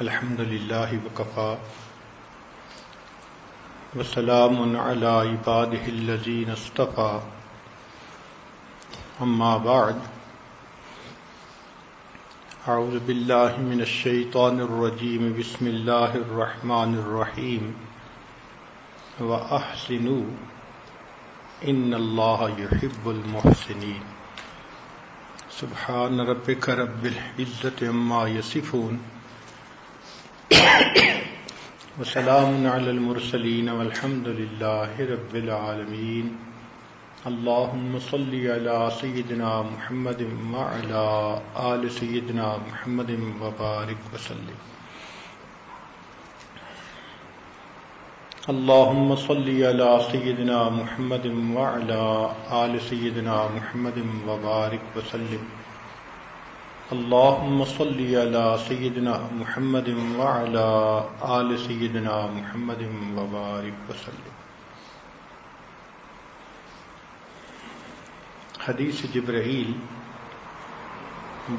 الحمد لله وكفى وسلام على عباده الذين اصطفى. أما بعد، أعوذ بالله من الشيطان الرجيم. بسم الله الرحمن الرحيم. وأحسنوا، إن الله يحب المحسنين. سبحان ربك رب العزة عما يصفون. وسلام على المرسلين والحمد لله رب العالمين اللهم صل على سيدنا محمد وعلى آل سيدنا محمد وبارك وسلم. اللهم صل على سيدنا محمد وعلى آل سيدنا محمد وبارك وسلم. اللهم صل على سيدنا محمد وعلى آل سيدنا محمد وبارك وسلم. حدیث جبرائیل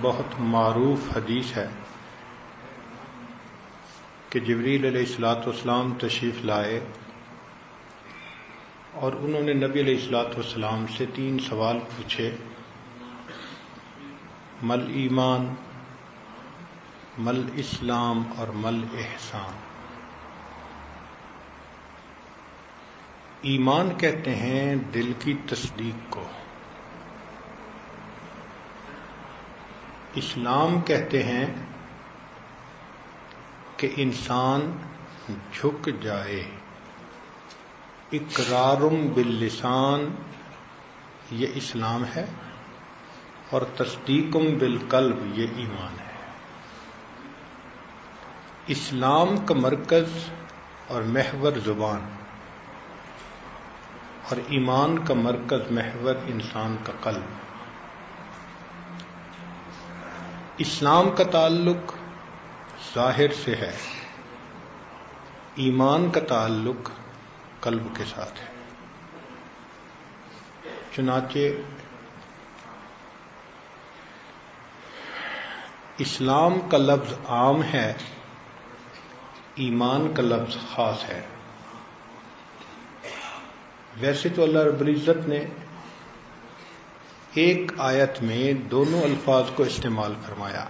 بہت معروف حدیث ہے کہ جبریل علیہ السلاۃ والسلام تشریف لائے اور انہوں نے نبی علیہ السلاۃ والسلام سے تین سوال پوچھے مل ایمان، مل اسلام اور مل احسان۔ ایمان کہتے ہیں دل کی تصدیق کو۔ اسلام کہتے ہیں کہ انسان جھک جائے۔ اقرارم باللسان، یہ اسلام ہے۔ اور تصدیقم بالقلب، یہ ایمان ہے۔ اسلام کا مرکز اور محور زبان۔ اور ایمان کا مرکز، محور انسان کا قلب۔ اسلام کا تعلق ظاہر سے ہے، ایمان کا تعلق قلب کے ساتھ ہے۔ چنانچہ اسلام کا لفظ عام ہے، ایمان کا لفظ خاص ہے۔ ویسے تو اللہ رب العزت نے ایک آیت میں دونوں الفاظ کو استعمال فرمایا۔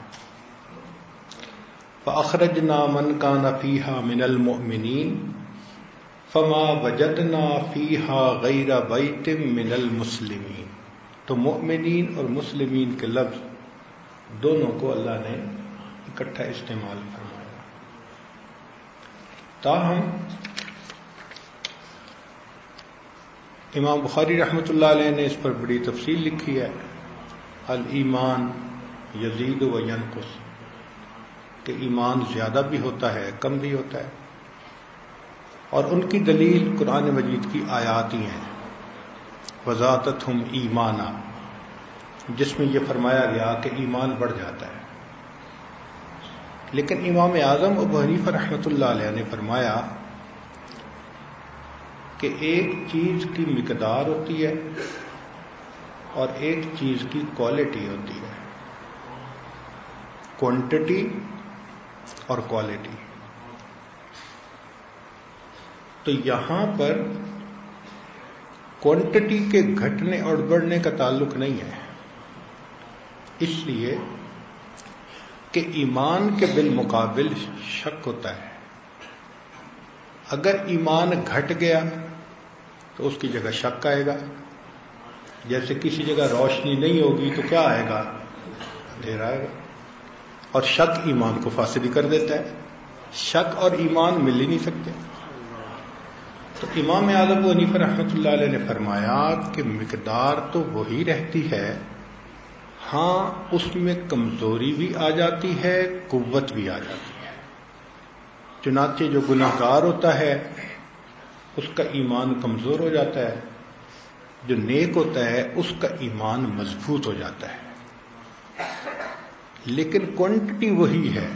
فخرج نا من کا نفیحہ من المؤمنین فما وجد نا فیحا غیر بیتم من المسلمین تو مؤمنین اور مسلمین کے لفظ دونوں کو اللہ نے اکٹھا استعمال فرمایا۔ تاہم، امام بخاری رحمۃ اللہ علیہ نے اس پر بڑی تفصیل لکھی ہے المان یزید و ینقص، کہ ایمان زیادہ بھی ہوتا ہے، کم بھی ہوتا ہے۔ اور ان کی دلیل قرآن مجید کی آیات ہی ہیں۔ وضاطت ہم ایمانہ جس میں یہ فرمایا گیا کہ ایمان بڑھ جاتا ہے۔ لیکن امام اعظم ابو حنیف رحمۃ اللہ علیہ نے فرمایا کہ ایک چیز کی مقدار ہوتی ہے اور ایک چیز کی کوالٹی ہوتی ہے۔ کوانٹٹی اور کوالٹی تو یہاں پر کوانٹٹی کے گھٹنے اور بڑھنے کا تعلق نہیں ہے۔ اس لیے کہ ایمان کے بالمقابل شک ہوتا ہے۔ اگر ایمان گھٹ گیا تو اس کی جگہ شک آئے گا۔ جیسے کسی جگہ روشنی نہیں ہوگی تو کیا آئے گا؟ اندھیرا آئے گا۔ اور شک ایمان کو فاصلی کر دیتا ہے۔ شک اور ایمان مل ہی نہیں سکتے۔ تو امام اعظم و عنیف رحمۃ اللہ علیہ نے فرمایا کہ مقدار تو وہی رہتی ہے ہاں اس میں کمزوری بھی آ جاتی ہے، قوت بھی آ جاتی ہے۔ چنانچہ جو گناہ گار ہوتا ہے، اس کا ایمان کمزور ہو جاتا ہے۔ جو نیک ہوتا ہے، اس کا ایمان مضبوط ہو جاتا ہے۔ لیکن کوانٹٹی وہی ہے۔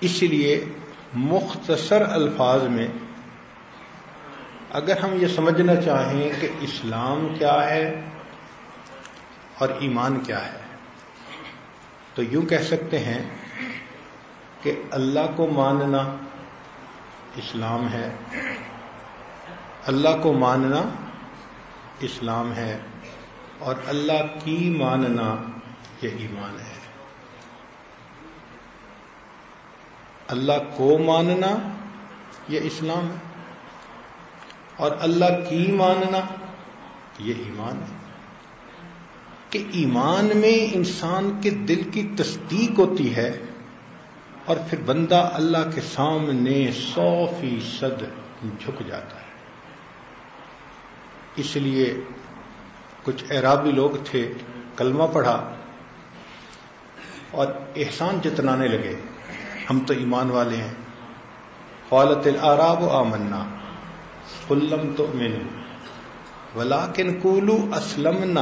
اس لیے مختصر الفاظ میں اگر ہم یہ سمجھنا چاہیں کہ اسلام کیا ہے اور ایمان کیا ہے، تو یوں کہہ سکتے ہیں کہ اللہ کو ماننا اسلام ہے، اللہ کو ماننا اسلام ہے، اور اللہ کی ماننا یہ ایمان ہے۔ اللہ کو ماننا یہ اسلام ہے اور اللہ کی ماننا یہ ایمان ہے کہ ایمان میں انسان کے دل کی تصدیق ہوتی ہے اور پھر بندہ اللہ کے سامنے سو فیصد جھک جاتا ہے۔ اس لیے کچھ اعرابی لوگ تھے، کلمہ پڑھا اور احسان جتنانے لگے۔ ہم تو ایمان والے ہیں۔ خالت العراب و آمنا کلم تو مین ولاکن کولو اسلم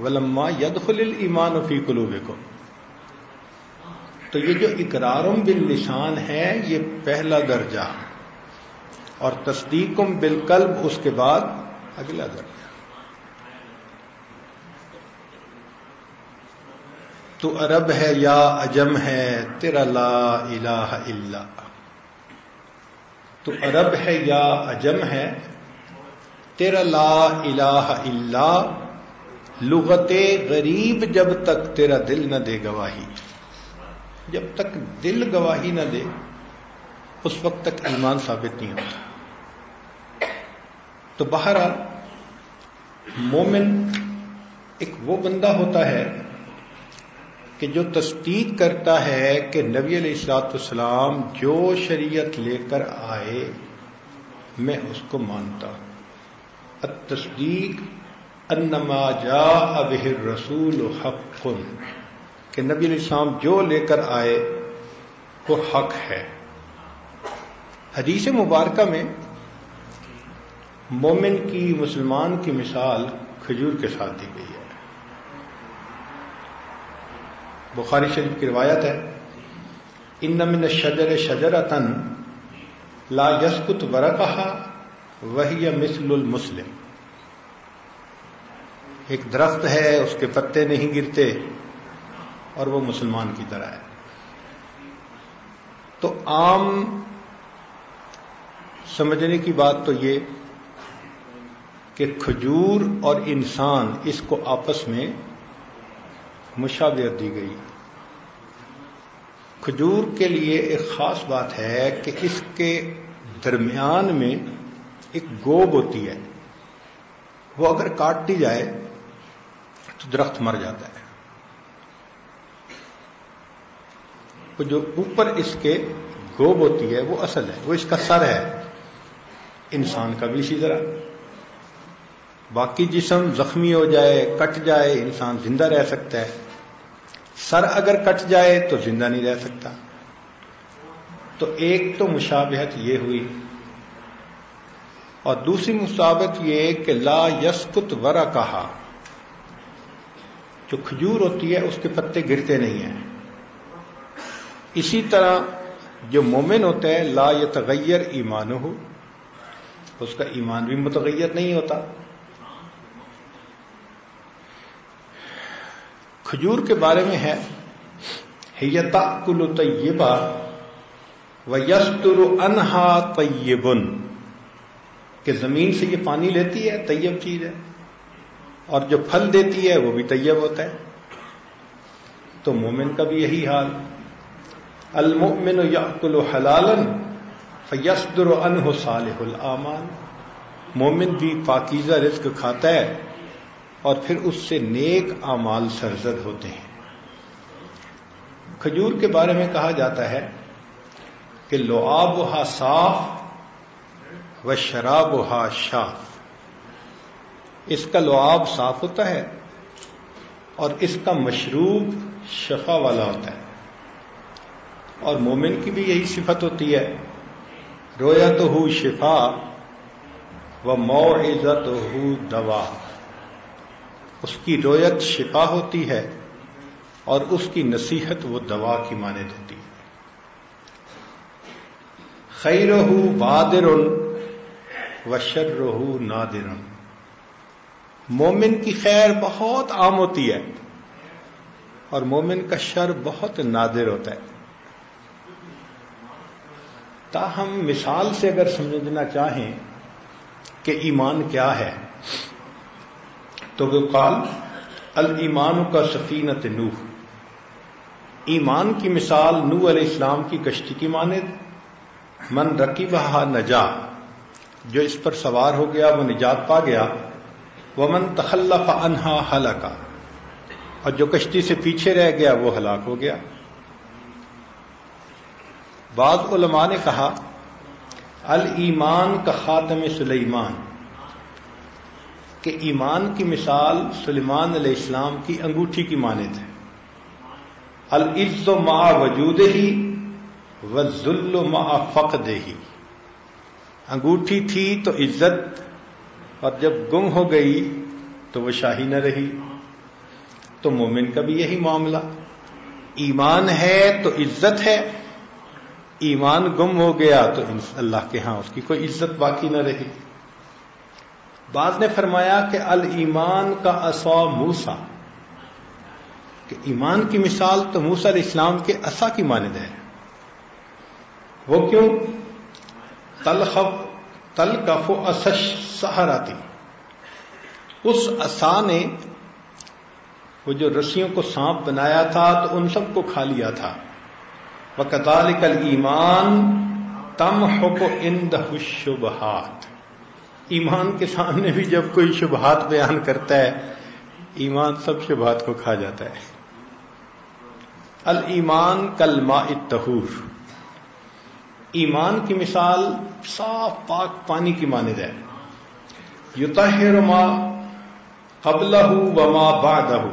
ولما ید خل ایمان فی کلو تو یہ جو اقرارم باللسان ہے، یہ پہلا درجہ۔ اور تصدیقم بالقلب، اس کے بعد اگلا درجہ۔ تو عرب ہے یا اجم ہے، تیرا لا الہ الا۔ تو عرب ہے یا اجم ہے، تیرا لا الہ الا۔ لغت غریب جب تک تیرا دل نہ دے گواہی۔ جب تک دل گواہی نہ دے، اس وقت تک ایمان ثابت نہیں ہوتا۔ تو بہرحال مومن ایک وہ بندہ ہوتا ہے کہ جو تصدیق کرتا ہے کہ نبی علیہ السلاط السلام جو شریعت لے کر آئے، میں اس کو مانتا ہوں۔ تصدیق انما جا اب رسول حق، کہ نبی علیہ السلام جو لے کر آئے، وہ حق ہے۔ حدیث مبارکہ میں مومن کی، مسلمان کی مثال کھجور کے ساتھ دی گئی ہے۔ بخاری شریف کی روایت ہے ان من شجر شجر تن لا یسکت ورقہ وہی مثل المسلم ایک درخت ہے، اس کے پتے نہیں گرتے اور وہ مسلمان کی طرح ہے۔ تو عام سمجھنے کی بات تو یہ کہ کھجور اور انسان اس کو آپس میں مشابہت دی گئی۔ کھجور کے لیے ایک خاص بات ہے کہ اس کے درمیان میں ایک گوب ہوتی ہے۔ وہ اگر کاٹ دی جائے تو درخت مر جاتا ہے۔ وہ جو اوپر اس کے گوب ہوتی ہے وہ اصل ہے، وہ اس کا سر ہے۔ انسان کا بھی اسی طرح۔ باقی جسم زخمی ہو جائے، کٹ جائے، انسان زندہ رہ سکتا ہے۔ سر اگر کٹ جائے تو زندہ نہیں رہ سکتا۔ تو ایک تو مشابہت یہ ہوئی۔ اور دوسری مشابت یہ کہ لا یسکت ورا کہا جو کھجور ہوتی ہے، اس کے پتے گرتے نہیں ہیں۔ اسی طرح جو مومن ہوتا ہے، لا یتغیر ایمان ہو اس کا ایمان بھی متغیر نہیں ہوتا۔ کھجور کے بارے میں ہے ہیتا کلو طیبہ و یستر انہا طیبن۔ کہ زمین سے یہ پانی لیتی ہے، طیب چیز ہے۔ اور جو پھل دیتی ہے، وہ بھی طیب ہوتا ہے۔ تو مومن کا بھی یہی حال۔ المؤمن یاکل حلالن فیصدر انہ صالح الامان مومن بھی پاکیزہ رزق کھاتا ہے۔ اور پھر اس سے نیک اعمال سرزد ہوتے ہیں۔ کھجور کے بارے میں کہا جاتا ہے کہ لو آب ہا صاف و شراب ہا شاف۔ اس کا لعاب صاف ہوتا ہے اور اس کا مشروب شفا والا ہوتا ہے۔ اور مومن کی بھی یہی صفت ہوتی ہے رویا تو ہو شفا و مو ہو دوا۔ اس کی رویت شفا ہوتی ہے اور اس کی نصیحت وہ دوا کی مانند ہوتی ہے۔ خیر ہو بادر وشر رہو نادر مومن کی خیر بہت عام ہوتی ہے اور مومن کا شر بہت نادر ہوتا ہے۔ تاہم مثال سے اگر سمجھنا چاہیں کہ ایمان کیا ہے تو وہ قال المان کا سفینت نوح۔ ایمان کی مثال نو علیہ السلام کی کشتی کی مانند من رقی بہا نجا، جو اس پر سوار ہو گیا، وہ نجات پا گیا۔ وہ من تخلف انہا ہلاکا اور جو کشتی سے پیچھے رہ گیا، وہ ہلاک ہو گیا۔ بعض علماء نے کہا المان کا خاتم سلیمان۔ کہ ایمان کی مثال سلیمان علیہ السلام کی انگوٹھی کی مانت ہے۔ العز و ما وجود ہی و ذل و ما فقد ہی انگوٹھی تھی تو عزت، اور جب گم ہو گئی تو وہ شاہی نہ رہی۔ تو مومن کا بھی یہی معاملہ۔ ایمان ہے تو عزت ہے، ایمان گم ہو گیا تو اللہ کے ہاں اس کی کوئی عزت باقی نہ رہی۔ بعض نے فرمایا کہ المان کا اصا موسا کہ ایمان کی مثال تو موسا علیہ السلام کے اصا کی مانند ہے۔ وہ کیوں؟ تلخف تل کف اسش سہاراتی اس اصا نے وہ جو رسیوں کو سانپ بنایا تھا تو ان سب کو کھا لیا تھا۔ وہ کتال کل ایمان تم حک اند شبہات ایمان کے سامنے بھی جب کوئی شبہات بیان کرتا ہے، ایمان سب شبہات کو کھا جاتا ہے۔ المان کل ما اتہور ایمان کی مثال صاف پاک پانی کی مانند ہے۔ یوتاہر ما قبل و ما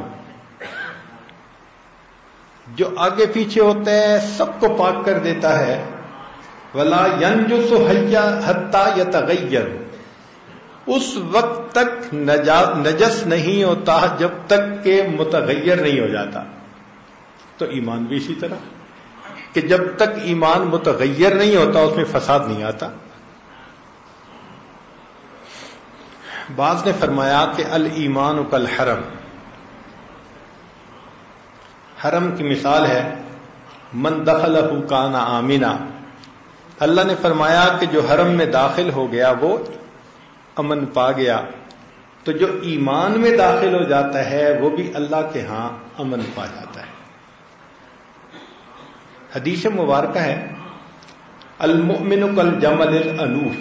جو آگے پیچھے ہوتا ہے، سب کو پاک کر دیتا ہے۔ ولا ینجو سو حتہ یا تغیر اس وقت تک نجس نہیں ہوتا جب تک کہ متغیر نہیں ہو جاتا۔ تو ایمان بھی اسی طرح کہ جب تک ایمان متغیر نہیں ہوتا اس میں فساد نہیں آتا۔ بعض نے فرمایا کہ المان کل حرم حرم کی مثال ہے، من دخل کانا آمینا اللہ نے فرمایا کہ جو حرم میں داخل ہو گیا وہ امن پا گیا۔ تو جو ایمان میں داخل ہو جاتا ہے، وہ بھی اللہ کے ہاں امن پا جاتا ہے۔ حدیث مبارکہ ہے۔ المؤمن کل جمل الانوف۔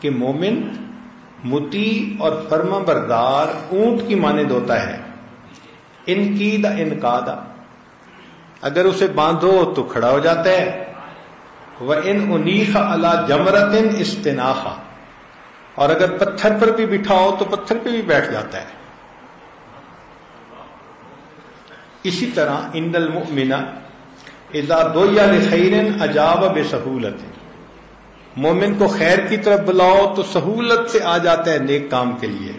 کہ مومن متی اور فرما بردار اونٹ کی مانند ہوتا ہے۔ ان کی دا انکادا اگر اسے باندھو تو کھڑا ہو جاتا ہے۔ وہ ان انیخ اللہ جمرت استناخا اور اگر پتھر پر بھی بٹھاؤ تو پتھر پہ بھی بیٹھ جاتا ہے۔ اسی طرح ان المؤمنا اذا دو یا خیرن عجاب بے سہولت مومن کو خیر کی طرف بلاؤ تو سہولت سے آ جاتا ہے نیک کام کے لیے۔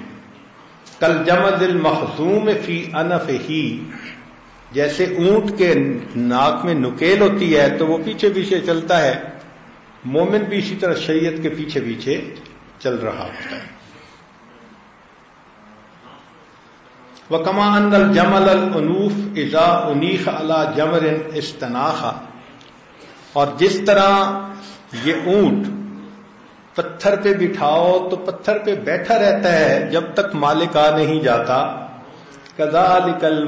کل جمد المخصوم فی انف ہی جیسے اونٹ کے ناک میں نکیل ہوتی ہے تو وہ پیچھے پیچھے چلتا ہے۔ مومن بھی اسی طرح شریعت کے پیچھے پیچھے چل رہا ہوتا ہے۔ وہ کما اندر جمل النوف ازا انیخ اللہ جمر استناخا اور جس طرح یہ اونٹ پتھر پہ بٹھاؤ تو پتھر پہ بیٹھا رہتا ہے جب تک مالک آ نہیں جاتا۔ کدا کل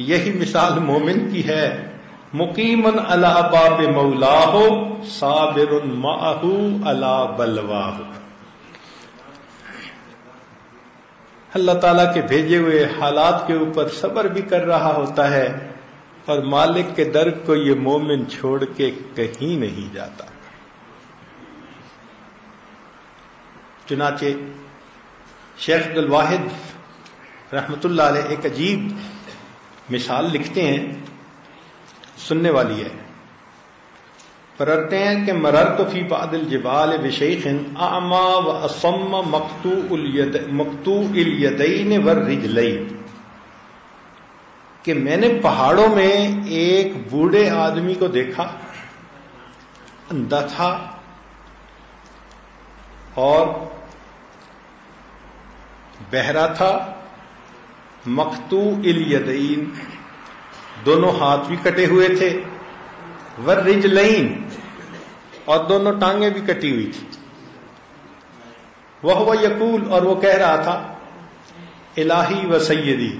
یہی مثال مومن کی ہے۔ مقیمن اللہ باب مولا ہو صابر ماہو اللہ بلواہ۔ اللہ تعالیٰ کے بھیجے ہوئے حالات کے اوپر صبر بھی کر رہا ہوتا ہے اور مالک کے در کو یہ مومن چھوڑ کے کہیں نہیں جاتا۔ چنانچہ شیخ الواحد رحمت اللہ علیہ ایک عجیب مثال لکھتے ہیں، سننے والی ہے۔ پرتے ہیں کہ مرر تو فی پادل جبال بشیخ آما و اسم مکتو الیدین ور رجلئی کہ میں نے پہاڑوں میں ایک بوڑھے آدمی کو دیکھا، اندھا تھا، اور بہرا تھا مختو الیدین۔ دونوں ہاتھ بھی کٹے ہوئے تھے۔ ور رج اور دونوں ٹانگیں بھی کٹی ہوئی تھی وہ یقول اور وہ کہہ رہا تھا، الہی و سیدی۔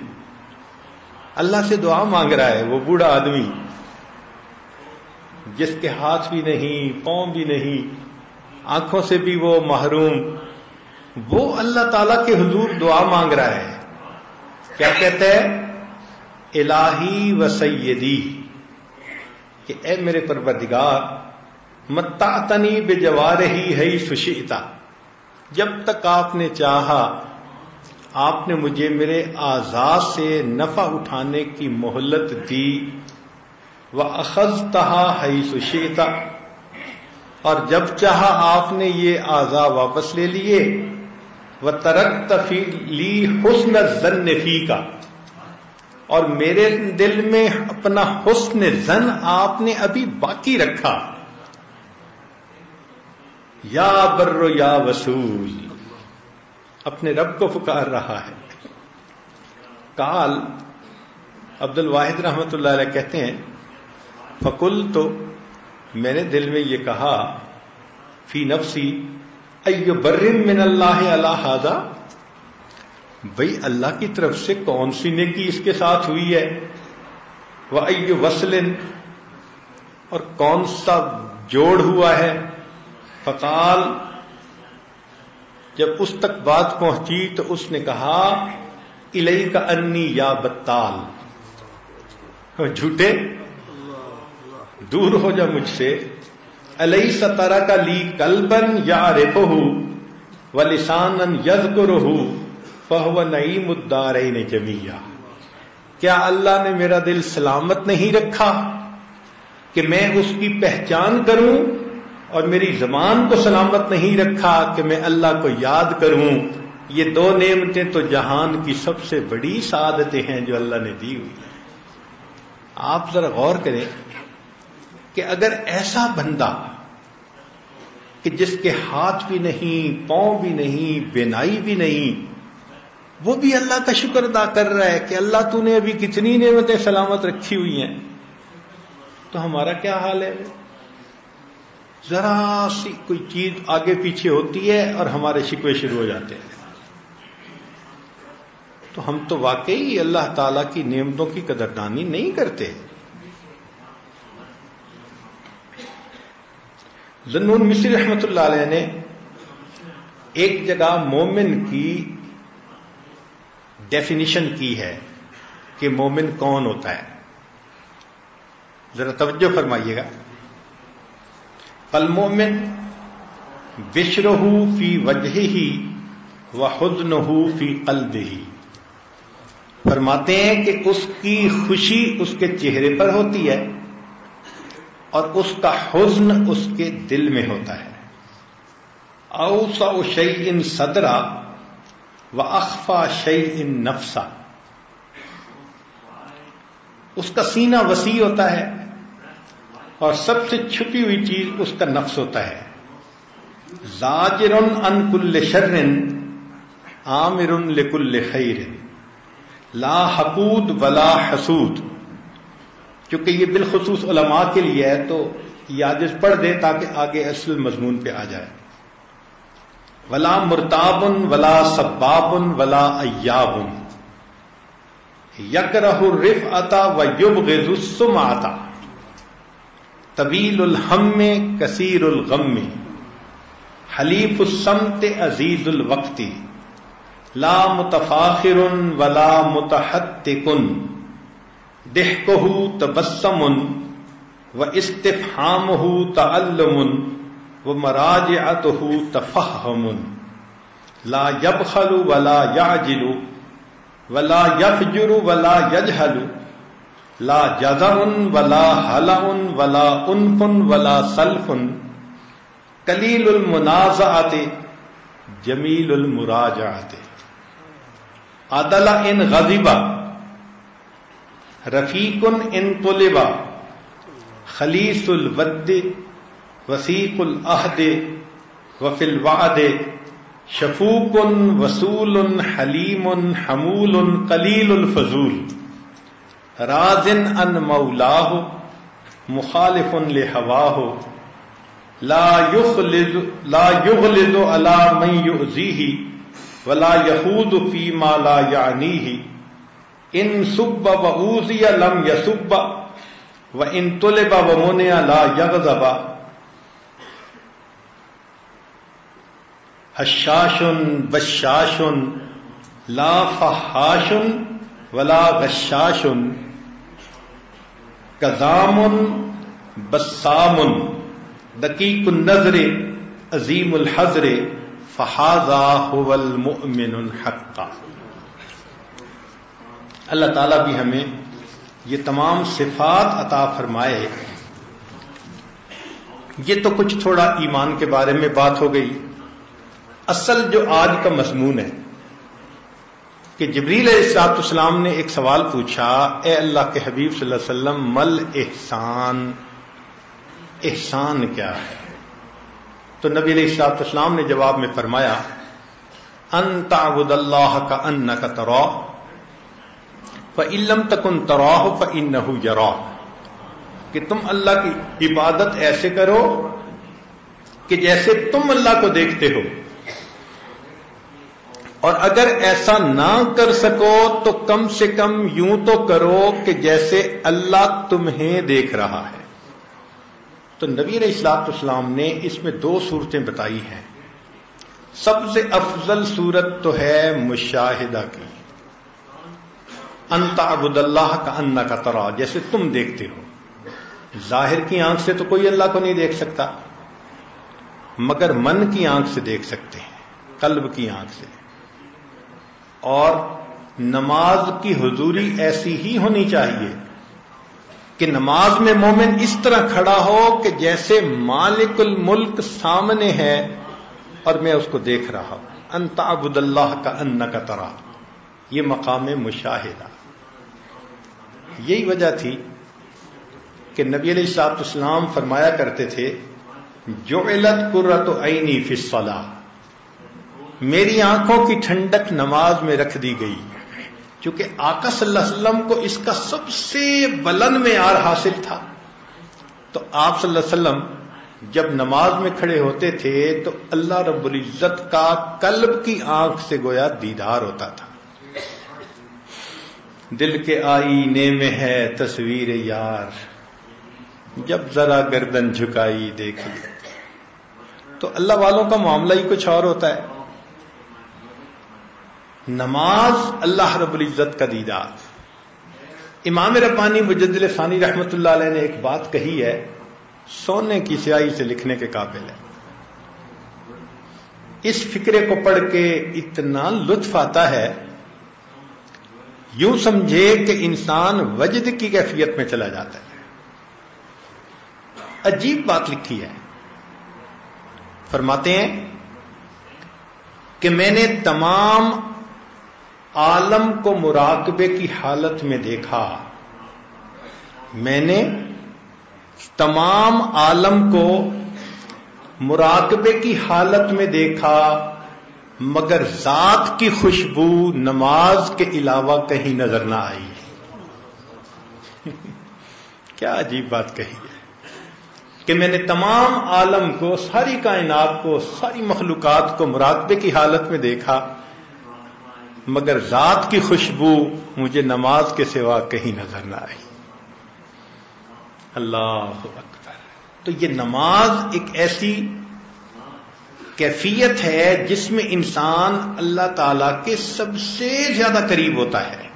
اللہ سے دعا مانگ رہا ہے، وہ بوڑھا آدمی۔ جس کے ہاتھ بھی نہیں، پاؤں بھی نہیں، آنکھوں سے بھی وہ محروم۔ وہ اللہ تعالی کے حضور دعا مانگ رہا ہے۔ کیا کہتے ہیں؟ الہی و سیدی۔ کہ اے میرے پروردگار متا تنی بے جوار ہی ہے سشیتا جب تک آپ نے چاہا، آپ نے مجھے میرے آزاد سے نفع اٹھانے کی مہلت دی۔ وہ اخذ تہا ہئی سشیتا اور جب چاہا، آپ نے یہ آزا واپس لے لیے۔ وہ ترک تفی لی حسن زن فی کا اور میرے دل میں اپنا حسن زن آپ نے ابھی باقی رکھا۔ یا برو یا وسول۔ اپنے رب کو پکار رہا ہے۔ کال عبد الواحد رحمت اللہ علیہ کہتے ہیں فکل تو میں نے دل میں یہ کہا، فی نفسی ایو برم من اللہ اللہ ہاضا بھائی اللہ کی طرف سے کون سی نیکی اس کے ساتھ ہوئی ہے؟ وہ ایو وسلن اور کون سا جوڑ ہوا ہے؟ فقال، جب اس تک بات پہنچی تو اس نے کہا الہی کا انی یا بتال جھوٹے؟ دور ہو جا مجھ سے۔ علیہ ستارا کا لی کلبن یا ریپو و لسان یز کو فہو نئی مدار نے جمیا کیا اللہ نے میرا دل سلامت نہیں رکھا کہ میں اس کی پہچان کروں اور میری زبان کو سلامت نہیں رکھا کہ میں اللہ کو یاد کروں؟ یہ دو نعمتیں تو جہان کی سب سے بڑی سعادتیں ہیں جو اللہ نے دی ہوئی آپ ذرا غور کریں کہ اگر ایسا بندہ کہ جس کے ہاتھ بھی نہیں، پاؤں بھی نہیں، بینائی بھی نہیں، وہ بھی اللہ کا شکر ادا کر رہا ہے کہ اللہ تو نے ابھی کتنی نعمتیں سلامت رکھی ہوئی ہیں۔ تو ہمارا کیا حال ہے؟ ذرا سی کوئی چیز آگے پیچھے ہوتی ہے اور ہمارے شکوے شروع ہو جاتے ہیں۔ تو ہم تو واقعی اللہ تعالی کی نعمتوں کی قدردانی نہیں کرتے۔ زنون مصری رحمت اللہ علیہ نے ایک جگہ مومن کی ڈیفینیشن کی ہے کہ مومن کون ہوتا ہے۔ ذرا توجہ فرمائیے گا۔ پل مومن بشرہ فی وجہ ہی و خود فی قلب ہی فرماتے ہیں کہ اس کی خوشی اس کے چہرے پر ہوتی ہے۔ اور اس کا حزن اس کے دل میں ہوتا ہے۔ اوسا شعی ان صدرا و اخفا شعی ان نفسا۔ اس کا سینہ وسیع ہوتا ہے اور سب سے چھپی ہوئی چیز اس کا نفس ہوتا ہے۔ زاجر ان کل شرن عامر لکل خیر۔ لا حقود ولا حسود۔ کیونکہ یہ بالخصوص علماء کے لیے ہے، تو یہ آج پڑھ دیں تاکہ آگے اصل مضمون پہ آ جائے۔ ولا مرتابن ولا سبابن ولا ایابن یک رف آتا و یوب غزم آتا طویل الحم کثیر الغم۔ حلیف السمت عزیز الوقتی لا متفاخر ولا متحتکن دہکہ تبسم و استفہام ہو تعلم و مراج ات ہو تفہم لا یب خلو ولا یا جلو ولا یفجر ولا یجہل لا جزن ولا حلن ولا انفن ولا سلفن۔ کلیل المنازعات جمیل المراجعات عدل ان غضبہ رفیق ان طلبا خلیص الود وسیق العہد وفل واد شفوق وسول حلیم حمول کلیل الفضول رازن ان مولاہ مخالف لہواہ، لا يخلد لا يغلد على من يؤذيه ولا يخوض فيما لا يعنيه ان سب وعوذي لم يسب وان طلب ومنع لا يغضب حشاشن، بشاشن، لا فحاشن ولا غشاشن. کزامن بسامن. دقیق النظر، عظیم الحضر فہذا هو المؤمن الحق. اللہ تعالیٰ بھی ہمیں یہ تمام صفات عطا فرمائے۔ یہ تو کچھ تھوڑا ایمان کے بارے میں بات ہو گئی۔ اصل جو آج کا مضمون ہے کہ جبریل السلاط اسلام نے ایک سوال پوچھا، اے اللہ کے حبیب صلی اللہ علیہ وسلم، مل احسان احسان کیا ہے؟ تو نبی علیہ السلاط اسلام نے جواب میں فرمایا، ان تعبد اللہ کا ان کا ترا علم تکن تراہ فن جرا کہ تم اللہ کی عبادت ایسے کرو کہ جیسے تم اللہ کو دیکھتے ہو۔ اور اگر ایسا نہ کر سکو تو کم سے کم یوں تو کرو کہ جیسے اللہ تمہیں دیکھ رہا ہے۔ تو نبی علیہ السلاط اسلام نے اس میں دو صورتیں بتائی ہیں۔ سب سے افضل صورت تو ہے مشاہدہ کی۔ انتا ابود اللہ کا انا کا ترا، جیسے تم دیکھتے ہو۔ ظاہر کی آنکھ سے تو کوئی اللہ کو نہیں دیکھ سکتا، مگر من کی آنکھ سے دیکھ سکتے ہیں، قلب کی آنکھ سے۔ اور نماز کی حضوری ایسی ہی ہونی چاہیے کہ نماز میں مومن اس طرح کھڑا ہو کہ جیسے مالک الملک سامنے ہے اور میں اس کو دیکھ رہا ہوں۔ انتا ابود اللہ کا ان کا ترا، یہ مقام مشاہدہ۔ یہی وجہ تھی کہ نبی علیہ صاحب اسلام فرمایا کرتے تھے جو علت قرت عینی فصلہ میری آنکھوں کی ٹھنڈک نماز میں رکھ دی گئی۔ چونکہ آقا صلی اللہ علیہ وسلم کو اس کا سب سے بلند میں آر حاصل تھا۔ تو آپ صلی اللہ علیہ وسلم جب نماز میں کھڑے ہوتے تھے تو اللہ رب العزت کا قلب کی آنکھ سے گویا دیدار ہوتا تھا۔ دل کے آئینے میں ہے تصویر یار۔ جب ذرا گردن جھکائی دیکھی تو اللہ والوں کا معاملہ ہی کچھ اور ہوتا ہے۔ نماز اللہ رب العزت کا دیدار۔ امام ربانی مجدل ثانی رحمت اللہ علیہ نے ایک بات کہی ہے، سونے کی سیاہی سے لکھنے کے قابل ہے۔ اس فکرے کو پڑھ کے اتنا لطف آتا ہے یوں سمجھے کہ انسان وجد کی کیفیت میں چلا جاتا ہے۔ عجیب بات لکھی ہے۔ فرماتے ہیں کہ میں نے تمام عالم کو مراقبے کی حالت میں دیکھا۔ میں نے تمام عالم کو مراقبے کی حالت میں دیکھا۔ مگر ذات کی خوشبو نماز کے علاوہ کہیں نظر نہ آئی۔ کیا عجیب بات کہی ہے کہ میں نے تمام عالم کو، ساری کائنات کو، ساری مخلوقات کو مراقبے کی حالت میں دیکھا، مگر ذات کی خوشبو مجھے نماز کے سوا کہیں نظر نہ آئی۔ اللہ اکبر۔ تو یہ نماز ایک ایسی کیفیت ہے جس میں انسان اللہ تعالی کے سب سے زیادہ قریب ہوتا ہے۔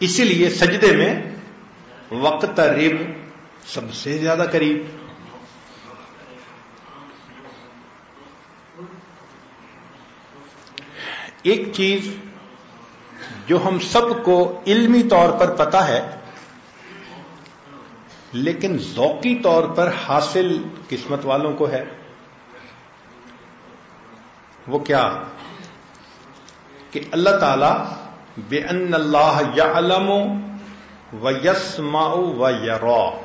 اسی لیے سجدے میں وقت رب سب سے زیادہ قریب۔ ایک چیز جو ہم سب کو علمی طور پر پتا ہے، لیکن ذوقی طور پر حاصل قسمت والوں کو ہے۔ وہ کیا؟ کہ اللہ تعالی بے ان اللہ یا علم و یسما و یرا۔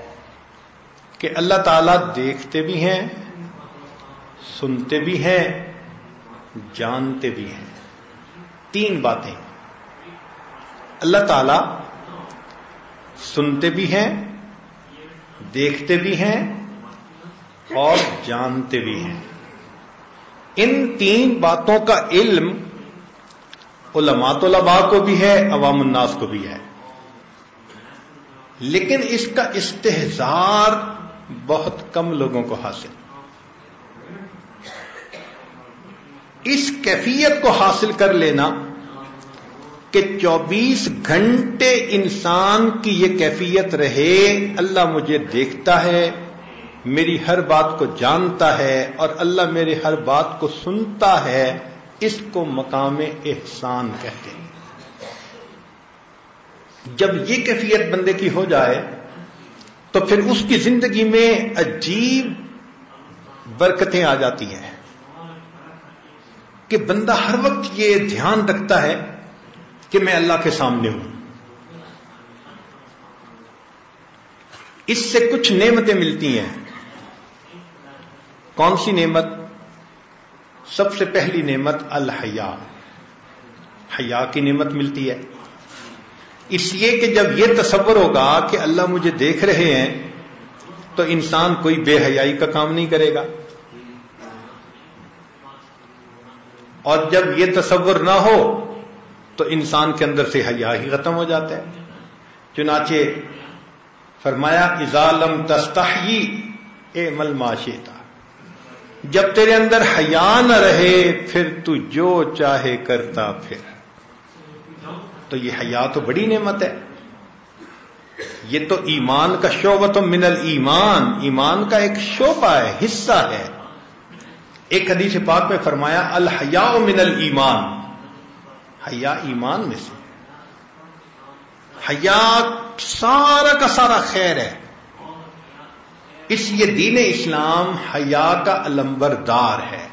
کہ اللہ تعالی دیکھتے بھی ہیں، سنتے بھی ہیں، جانتے بھی ہیں۔ تین باتیں۔ اللہ تعالی سنتے بھی ہیں، دیکھتے بھی ہیں اور جانتے بھی ہیں۔ ان تین باتوں کا علم علماء طلباء کو بھی ہے، عوام الناس کو بھی ہے۔ لیکن اس کا استحزار بہت کم لوگوں کو حاصل۔ اس کیفیت کو حاصل کر لینا کہ چوبیس گھنٹے انسان کی یہ کیفیت رہے، اللہ مجھے دیکھتا ہے۔ میری ہر بات کو جانتا ہے اور اللہ میرے ہر بات کو سنتا ہے، اس کو مقام احسان کہتے ہیں۔ جب یہ کیفیت بندے کی ہو جائے، تو پھر اس کی زندگی میں عجیب برکتیں آ جاتی ہیں۔ کہ بندہ ہر وقت یہ دھیان رکھتا ہے کہ میں اللہ کے سامنے ہوں۔ اس سے کچھ نعمتیں ملتی ہیں۔ کون سی نعمت؟ سب سے پہلی نعمت الحیا۔ حیا کی نعمت ملتی ہے۔ اس لیے کہ جب یہ تصور ہوگا کہ اللہ مجھے دیکھ رہے ہیں، تو انسان کوئی بے حیائی کا کام نہیں کرے گا۔ اور جب یہ تصور نہ ہو، تو انسان کے اندر سے حیا ہی ختم ہو جاتا ہے۔ چنانچہ فرمایا ازالم تستحی اے مل معاشیتا جب تیرے اندر حیا نہ رہے، پھر تو جو چاہے کرتا پھر۔ تو یہ حیا تو بڑی نعمت ہے۔ یہ تو ایمان کا شعبت من المان ایمان کا ایک شعبہ ہے، حصہ ہے۔ ایک حدیث پاک میں فرمایا، الحیا من المان حیا ایمان میں سے۔ حیا سارا کا سارا خیر ہے۔ اس لیے دین اسلام حیا کا علمبردار ہے۔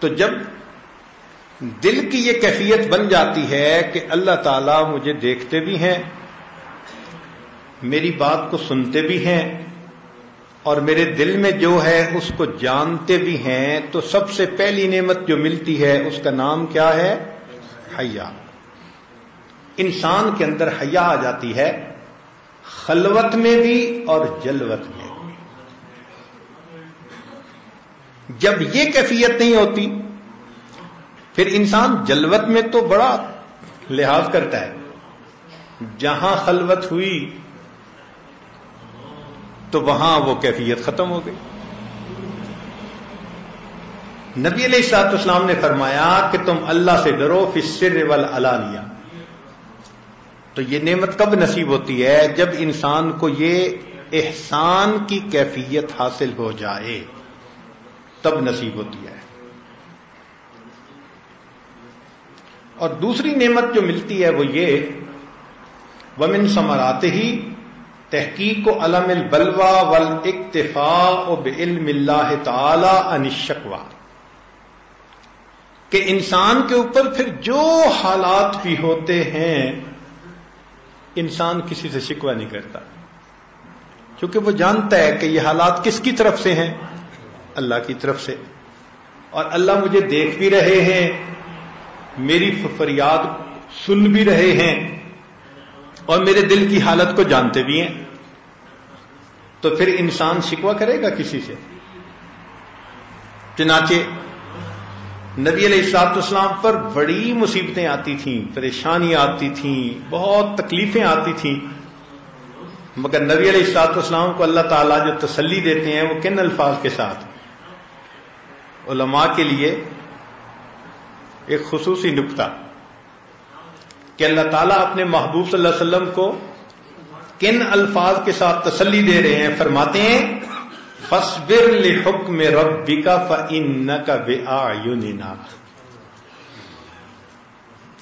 تو جب دل کی یہ کیفیت بن جاتی ہے کہ اللہ تعالی مجھے دیکھتے بھی ہیں، میری بات کو سنتے بھی ہیں، اور میرے دل میں جو ہے اس کو جانتے بھی ہیں، تو سب سے پہلی نعمت جو ملتی ہے، اس کا نام کیا ہے؟ حیا انسان کے اندر حیا آ جاتی ہے، خلوت میں بھی اور جلوت میں بھی۔ جب یہ کیفیت نہیں ہوتی، پھر انسان جلوت میں تو بڑا لحاظ کرتا ہے۔ جہاں خلوت ہوئی، تو وہاں وہ کیفیت ختم ہو گئی۔ نبی علیہ السلاط اسلام نے فرمایا کہ تم اللہ سے ڈرو فصر والعلانیہ۔ تو یہ نعمت کب نصیب ہوتی ہے؟ جب انسان کو یہ احسان کی کیفیت حاصل ہو جائے، تب نصیب ہوتی ہے۔ اور دوسری نعمت جو ملتی ہے وہ یہ، ومن سمراتے ہی تحقیق و علم البلوا ول اکتفا بعلم اللہ تعالی انشکوا کہ انسان کے اوپر پھر جو حالات بھی ہوتے ہیں انسان کسی سے شکوا نہیں کرتا۔ کیونکہ وہ جانتا ہے کہ یہ حالات کس کی طرف سے ہیں؟ اللہ کی طرف سے۔ اور اللہ مجھے دیکھ بھی رہے ہیں، میری فریاد سن بھی رہے ہیں، اور میرے دل کی حالت کو جانتے بھی ہیں۔ تو پھر انسان شکوا کرے گا کسی سے؟ چنانچہ نبی علیہ السلاط اسلام پر بڑی مصیبتیں آتی تھیں، پریشانیاں آتی تھیں، بہت تکلیفیں آتی تھیں۔ مگر نبی علیہ السلاط اسلام کو اللہ تعالیٰ جو تسلی دیتے ہیں وہ کن الفاظ کے ساتھ؟ علماء کے لیے ایک خصوصی نقطہ کہ اللہ تعالیٰ اپنے محبوب صلی اللہ علیہ وسلم کو کن الفاظ کے ساتھ تسلی دے رہے ہیں، فرماتے ہیں فصبر لحکم ربی کا فن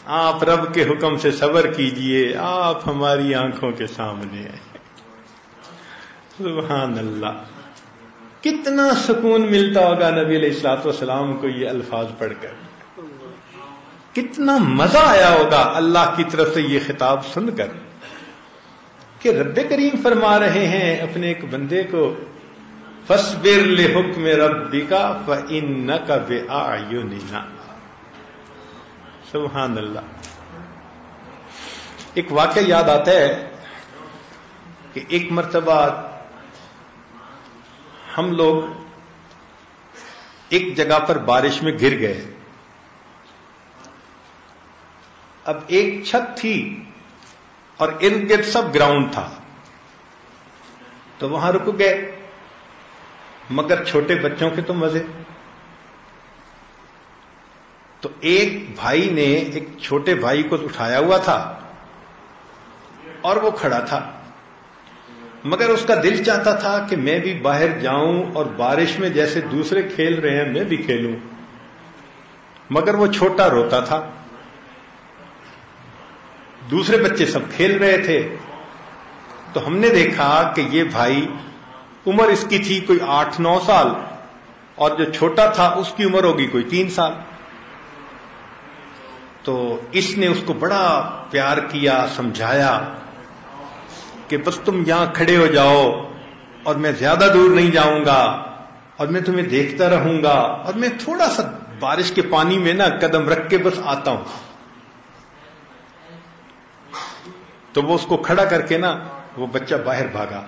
آپ رب کے حکم سے صبر کیجیے، آپ ہماری آنکھوں کے سامنے ہیں۔ سبحان اللہ۔ کتنا سکون ملتا ہوگا نبی علیہ السلاط والسلام کو یہ الفاظ پڑھ کر۔ کتنا مزہ آیا ہوگا اللہ کی طرف سے یہ خطاب سن کر۔ کہ رب کریم فرما رہے ہیں اپنے ایک بندے کو فصبر لحکم ربی کا فن کا سبحان اللہ ایک واقعہ یاد آتا ہے کہ ایک مرتبہ ہم لوگ ایک جگہ پر بارش میں گر گئے۔ اب ایک چھت تھی اور ارد گرد سب گراؤنڈ تھا۔ تو وہاں رک گئے۔ مگر چھوٹے بچوں کے تو مزے۔ تو ایک بھائی نے ایک چھوٹے بھائی کو اٹھایا ہوا تھا اور وہ کھڑا تھا۔ مگر اس کا دل چاہتا تھا کہ میں بھی باہر جاؤں اور بارش میں جیسے دوسرے کھیل رہے ہیں میں بھی کھیلوں۔ مگر وہ چھوٹا روتا تھا۔ دوسرے بچے سب کھیل رہے تھے۔ تو ہم نے دیکھا کہ یہ بھائی عمر اس کی تھی کوئی آٹھ نو سال اور جو چھوٹا تھا اس کی عمر ہوگی کوئی تین سال تو اس نے اس کو بڑا پیار کیا، سمجھایا کہ بس تم یہاں کھڑے ہو جاؤ اور میں زیادہ دور نہیں جاؤں گا اور میں تمہیں دیکھتا رہوں گا اور میں تھوڑا سا بارش کے پانی میں نا قدم رکھ کے بس آتا ہوں۔ تو وہ اس کو کھڑا کر کے نا وہ بچہ باہر بھاگا۔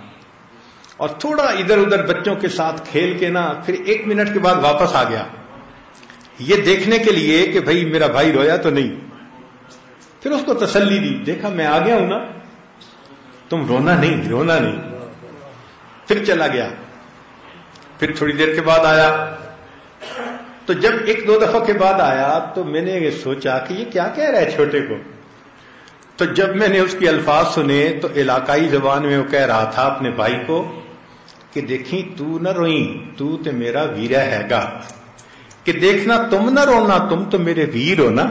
اور تھوڑا ادھر ادھر بچوں کے ساتھ کھیل کے نا، پھر ایک منٹ کے بعد واپس آ گیا۔ یہ دیکھنے کے لیے کہ بھائی میرا بھائی رویا تو نہیں۔ پھر اس کو تسلی دی، دیکھا میں آ گیا ہوں نا۔ تم رونا نہیں رونا نہیں۔ پھر چلا گیا۔ پھر تھوڑی دیر کے بعد آیا۔ تو جب ایک دو دفعہ کے بعد آیا تو میں نے یہ سوچا کہ یہ کیا کہہ رہا ہے چھوٹے کو۔ تو جب میں نے اس کے الفاظ سنے تو علاقائی زبان میں وہ کہہ رہا تھا اپنے بھائی کو کہ دیکھیں تو نہ روئی تو تے میرا ویرا ہے گا کہ دیکھنا تم نہ رونا، تم تو میرے ویر ہو نا۔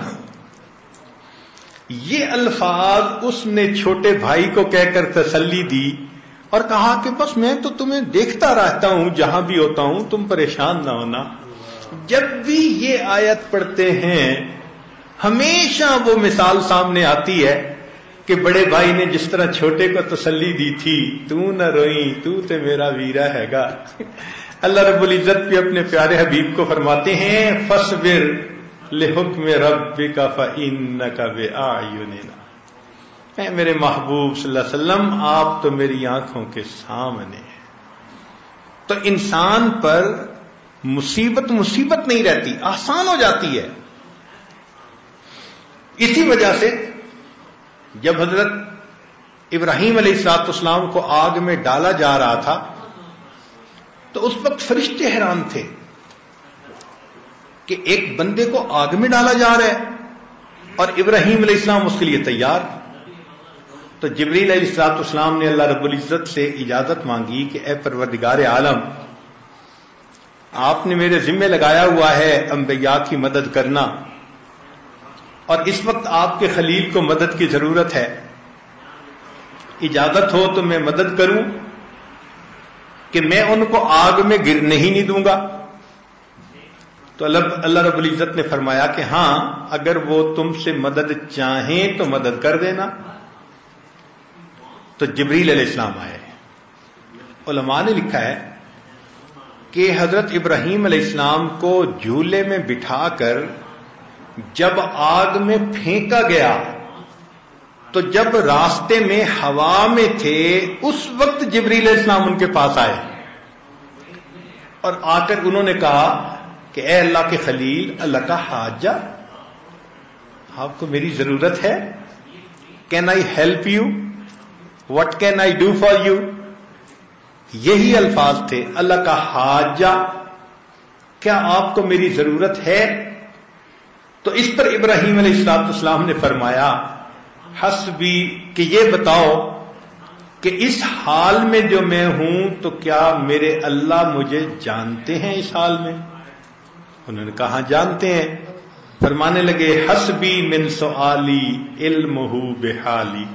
یہ الفاظ اس نے چھوٹے بھائی کو کہہ کر تسلی دی اور کہا کہ بس میں تو تمہیں دیکھتا رہتا ہوں، جہاں بھی ہوتا ہوں، تم پریشان نہ ہونا۔ جب بھی یہ آیت پڑھتے ہیں، ہمیشہ وہ مثال سامنے آتی ہے۔ کہ بڑے بھائی نے جس طرح چھوٹے کو تسلی دی تھی، تو نہ روئی تو تے میرا ویرا ہے گا اللہ رب العزت بھی اپنے پیارے حبیب کو فرماتے ہیں فصبر لحکم رب کا فن کا بے اے میرے محبوب صلی اللہ علیہ وسلم، آپ تو میری آنکھوں کے سامنے ہیں۔ تو انسان پر مصیبت مصیبت نہیں رہتی، آسان ہو جاتی ہے۔ اسی وجہ سے جب حضرت ابراہیم علیہ السلاط اسلام کو آگ میں ڈالا جا رہا تھا، تو اس وقت فرشتے حیران تھے کہ ایک بندے کو آگ میں ڈالا جا رہا ہے اور ابراہیم علیہ السلام اس کے لیے تیار۔ تو جبریل علیہ السلاط اسلام نے اللہ رب العزت سے اجازت مانگی کہ اے پروردگار عالم، آپ نے میرے ذمے لگایا ہوا ہے انبیاء کی مدد کرنا۔ اور اس وقت آپ کے خلیل کو مدد کی ضرورت ہے۔ اجازت ہو تو میں مدد کروں کہ میں ان کو آگ میں گرنے ہی نہیں دوں گا۔ تو اللہ رب العزت نے فرمایا کہ ہاں اگر وہ تم سے مدد چاہیں تو مدد کر دینا۔ تو جبریل علیہ السلام آئے۔ علماء نے لکھا ہے کہ حضرت ابراہیم علیہ السلام کو جھولے میں بٹھا کر جب آگ میں پھینکا گیا، تو جب راستے میں ہوا میں تھے، اس وقت جبریل علیہ السلام ان کے پاس آئے۔ اور آ کر انہوں نے کہا کہ اے اللہ کے خلیل، اللہ کا حاجہ، آپ کو میری ضرورت ہے۔ Can I help you what can I do for you یہی الفاظ تھے۔ اللہ کا حاجہ، کیا آپ کو میری ضرورت ہے؟ تو اس پر ابراہیم علیہ السلاط اسلام نے فرمایا ہس کہ یہ بتاؤ کہ اس حال میں جو میں ہوں تو کیا میرے اللہ مجھے جانتے ہیں اس حال میں؟ انہوں نے کہا، جانتے ہیں۔ فرمانے لگے، حسبی من سوالی علم بحالی۔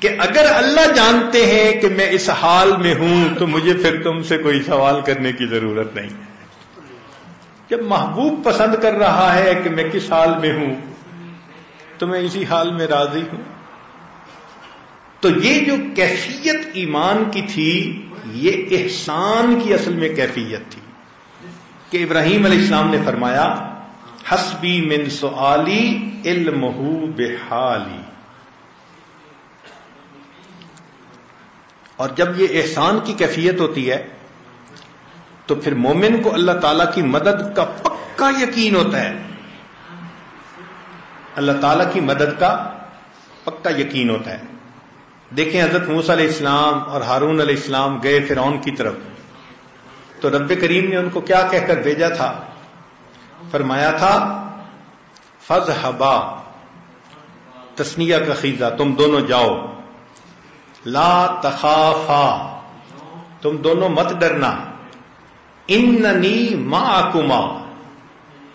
کہ اگر اللہ جانتے ہیں کہ میں اس حال میں ہوں تو مجھے پھر تم سے کوئی سوال کرنے کی ضرورت نہیں۔ ہے جب محبوب پسند کر رہا ہے کہ میں کس حال میں ہوں، تو میں اسی حال میں راضی ہوں۔ تو یہ جو کیفیت ایمان کی تھی، یہ احسان کی اصل میں کیفیت تھی۔ کہ ابراہیم علیہ السلام نے فرمایا، حسبی من سوالی علم بحالی۔ اور جب یہ احسان کی کیفیت ہوتی ہے تو پھر مومن کو اللہ تعالی کی مدد کا پکا یقین ہوتا ہے۔ اللہ تعالی کی مدد کا پکا یقین ہوتا ہے۔ دیکھیں حضرت موس علیہ السلام اور ہارون علیہ السلام گئے فرعون کی طرف۔ تو رب کریم نے ان کو کیا کہہ کر بھیجا تھا؟ فرمایا تھا فض ہبا تسنیا کا خیزہ، تم دونوں جاؤ۔ لا تخافا، تم دونوں مت ڈرنا۔ اننی ماں کما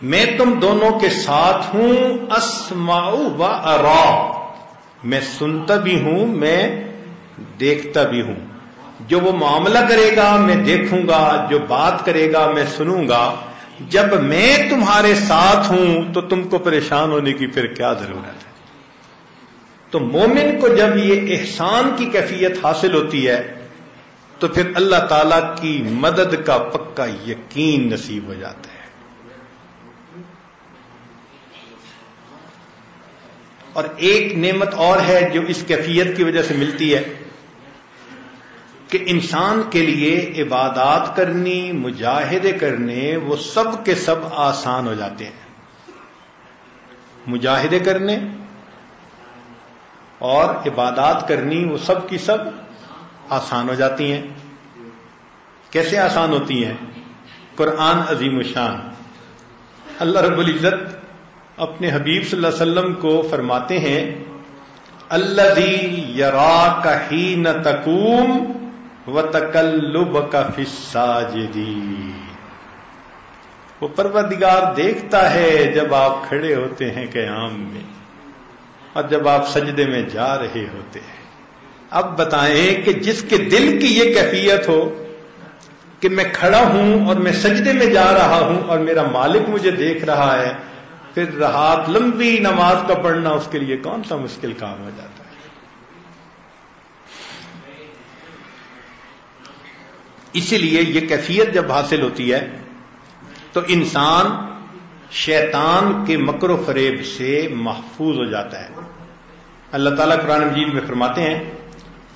میں تم دونوں کے ساتھ ہوں اسماؤ و ارا، میں سنتا بھی ہوں، میں دیکھتا بھی ہوں۔ جو وہ معاملہ کرے گا، میں دیکھوں گا، جو بات کرے گا، میں سنوں گا۔ جب میں تمہارے ساتھ ہوں، تو تم کو پریشان ہونے کی پھر کیا ضرورت ہے؟ تو مومن کو جب یہ احسان کی کیفیت حاصل ہوتی ہے تو پھر اللہ تعالی کی مدد کا پکا یقین نصیب ہو جاتا ہے۔ اور ایک نعمت اور ہے جو اس کیفیت کی وجہ سے ملتی ہے کہ انسان کے لیے عبادات کرنی، مجاہدے کرنے، وہ سب کے سب آسان ہو جاتے ہیں۔ مجاہدے کرنے اور عبادات کرنی، وہ سب کی سب آسان ہو جاتی ہیں۔ کیسے آسان ہوتی ہیں؟ قرآن عظیم الشان۔ اللہ رب العزت اپنے حبیب صلی اللہ علیہ وسلم کو فرماتے ہیں اللہ یرا کا ہی نہ تکوم و تکلب کا فساجدی وہ پروردگار دیکھتا ہے جب آپ کھڑے ہوتے ہیں قیام میں اور جب آپ سجدے میں جا رہے ہوتے ہیں۔ اب بتائیں کہ جس کے دل کی یہ کیفیت ہو کہ میں کھڑا ہوں اور میں سجدے میں جا رہا ہوں اور میرا مالک مجھے دیکھ رہا ہے، پھر رات لمبی نماز کا پڑھنا اس کے لیے کون سا مشکل کام ہو جاتا ہے؟ اسی لیے یہ کیفیت جب حاصل ہوتی ہے تو انسان شیطان کے مکر و فریب سے محفوظ ہو جاتا ہے۔ اللہ تعالیٰ قرآن مجید میں فرماتے ہیں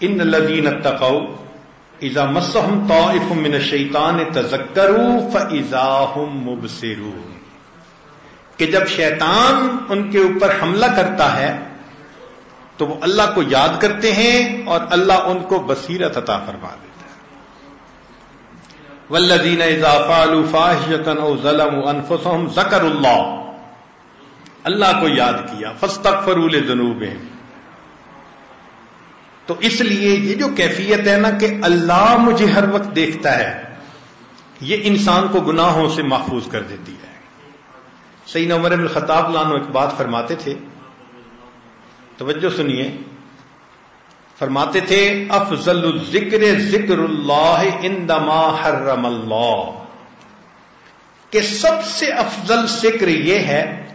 ان الدین تقو ایزا مسم تو من شیطان تزکرو فضا مبصرو کہ جب شیطان ان کے اوپر حملہ کرتا ہے تو وہ اللہ کو یاد کرتے ہیں اور اللہ ان کو بصیرت عطا فرما دیتا ہے۔ ولدین اضافہ الفاظ او ظلم انفسم ذکر اللہ اللہ کو یاد کیا۔ فستق فرول جنوب تو اس لیے یہ جو کیفیت ہے نا کہ اللہ مجھے ہر وقت دیکھتا ہے، یہ انسان کو گناہوں سے محفوظ کر دیتی ہے۔ سعین عمر بن خطاب لانو ایک بات فرماتے تھے، توجہ سنیے۔ فرماتے تھے، افضل الذکر ذکر اللہ اندما حرم اللہ۔ کہ سب سے افضل ذکر یہ ہے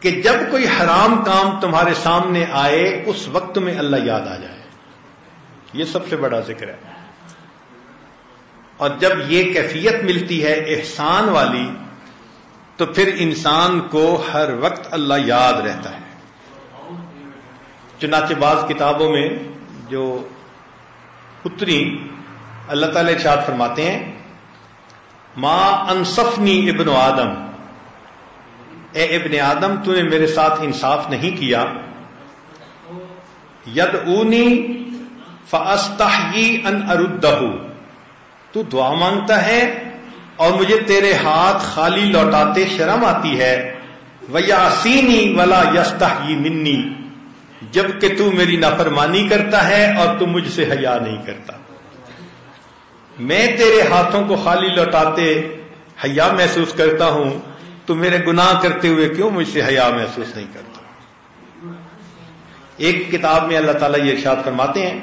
کہ جب کوئی حرام کام تمہارے سامنے آئے، اس وقت میں اللہ یاد آ جائے۔ یہ سب سے بڑا ذکر ہے۔ اور جب یہ کیفیت ملتی ہے احسان والی، تو پھر انسان کو ہر وقت اللہ یاد رہتا ہے۔ چنانچہ بعض کتابوں میں جو اتری اللہ تعالی ارشاد فرماتے ہیں ماں انصفنی ابن آدم اے ابن آدم، تو نے میرے ساتھ انصاف نہیں کیا۔ ید اونی فاستہ ان اردہ تو دعا مانگتا ہے اور مجھے تیرے ہاتھ خالی لوٹاتے شرم آتی ہے۔ ویا سینی ولا یستا منی جبکہ تو میری نافرمانی کرتا ہے اور تو مجھ سے حیا نہیں کرتا۔ میں تیرے ہاتھوں کو خالی لوٹاتے حیا محسوس کرتا ہوں۔ تو میرے گناہ کرتے ہوئے کیوں مجھ سے حیا محسوس نہیں کرتا؟ ایک کتاب میں اللہ تعالیٰ یہ ارشاد فرماتے ہیں۔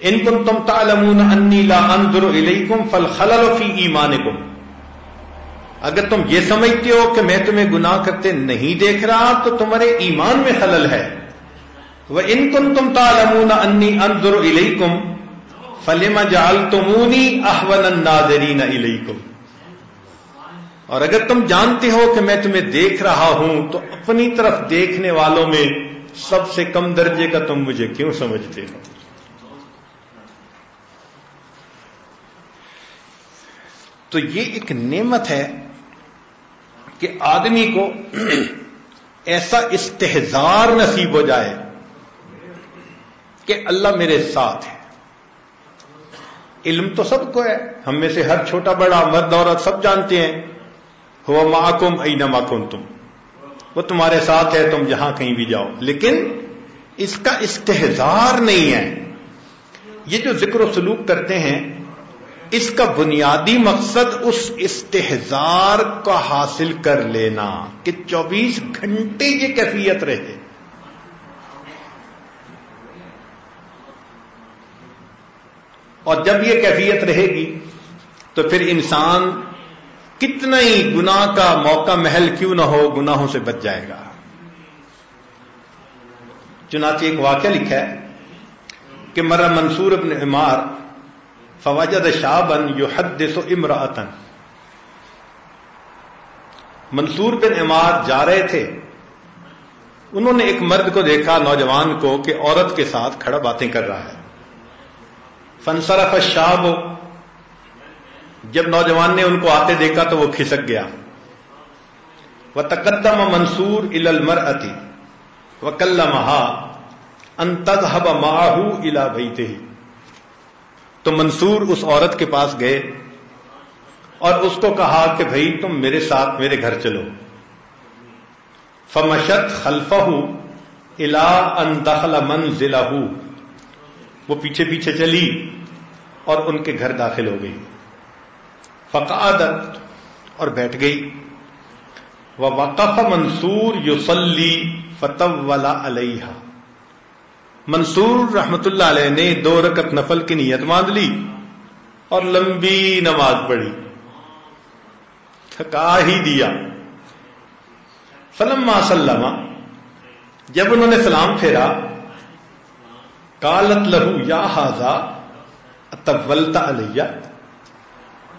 ان کم تم تالمون انی لا اندر الیکم فل خلل فی ایمانکم۔ اگر تم یہ سمجھتے ہو کہ میں تمہیں گناہ کرتے نہیں دیکھ رہا تو تمہارے ایمان میں خلل ہے۔ وہ ان کن تم تالمون انی اندر الیکم فلم جال تمونی احون ناظرین الیکم۔ اور اگر تم جانتے ہو کہ میں تمہیں دیکھ رہا ہوں تو اپنی طرف دیکھنے والوں میں سب سے کم درجے کا تم مجھے کیوں سمجھتے ہو؟ تو یہ ایک نعمت ہے کہ آدمی کو ایسا استحزار نصیب ہو جائے کہ اللہ میرے ساتھ ہے۔ علم تو سب کو ہے۔ ہم میں سے ہر چھوٹا بڑا مرد عورت سب جانتے ہیں۔ ہوا محکم ای نماکم تم وہ تمہارے ساتھ ہے، تم جہاں کہیں بھی جاؤ۔ لیکن اس کا استحزار نہیں ہے۔ یہ جو ذکر و سلوک کرتے ہیں اس کا بنیادی مقصد اس استحزار کا حاصل کر لینا کہ چوبیس گھنٹے یہ کیفیت رہے۔ اور جب یہ کیفیت رہے گی تو پھر انسان کتنا ہی گناہ کا موقع محل کیوں نہ ہو، گناہوں سے بچ جائے گا۔ چنانچہ ایک واقعہ لکھا ہے کہ مرا منصور ابن عمار فواجد شابن یو حد منصور بن عمار جا رہے تھے. انہوں نے ایک مرد کو دیکھا، نوجوان کو، کہ عورت کے ساتھ کھڑا باتیں کر رہا ہے۔ فنسرف شاب جب نوجوان نے ان کو آتے دیکھا تو وہ کھسک گیا۔ وہ تقدم منصور ال المر اتی و کل مہا انتظب ماہو الا بھئی تو منصور اس عورت کے پاس گئے اور اس کو کہا کہ بھائی تم میرے ساتھ میرے گھر چلو۔ فمشت خلفہ الا ان دخل منزلہ وہ پیچھے پیچھے چلی اور ان کے گھر داخل ہو گئی۔ فقادت اور بیٹھ گئی۔ وقف منصور یوسلی فتح علیہ منصور رحمت اللہ علیہ نے دو رکت نفل کی نیت باندھ لی اور لمبی نماز پڑھی۔ تھکا ہی دیا۔ فلم سلم جب انہوں نے سلام پھیرا کالت لہو، یا ہاضا طولتا علیہ۔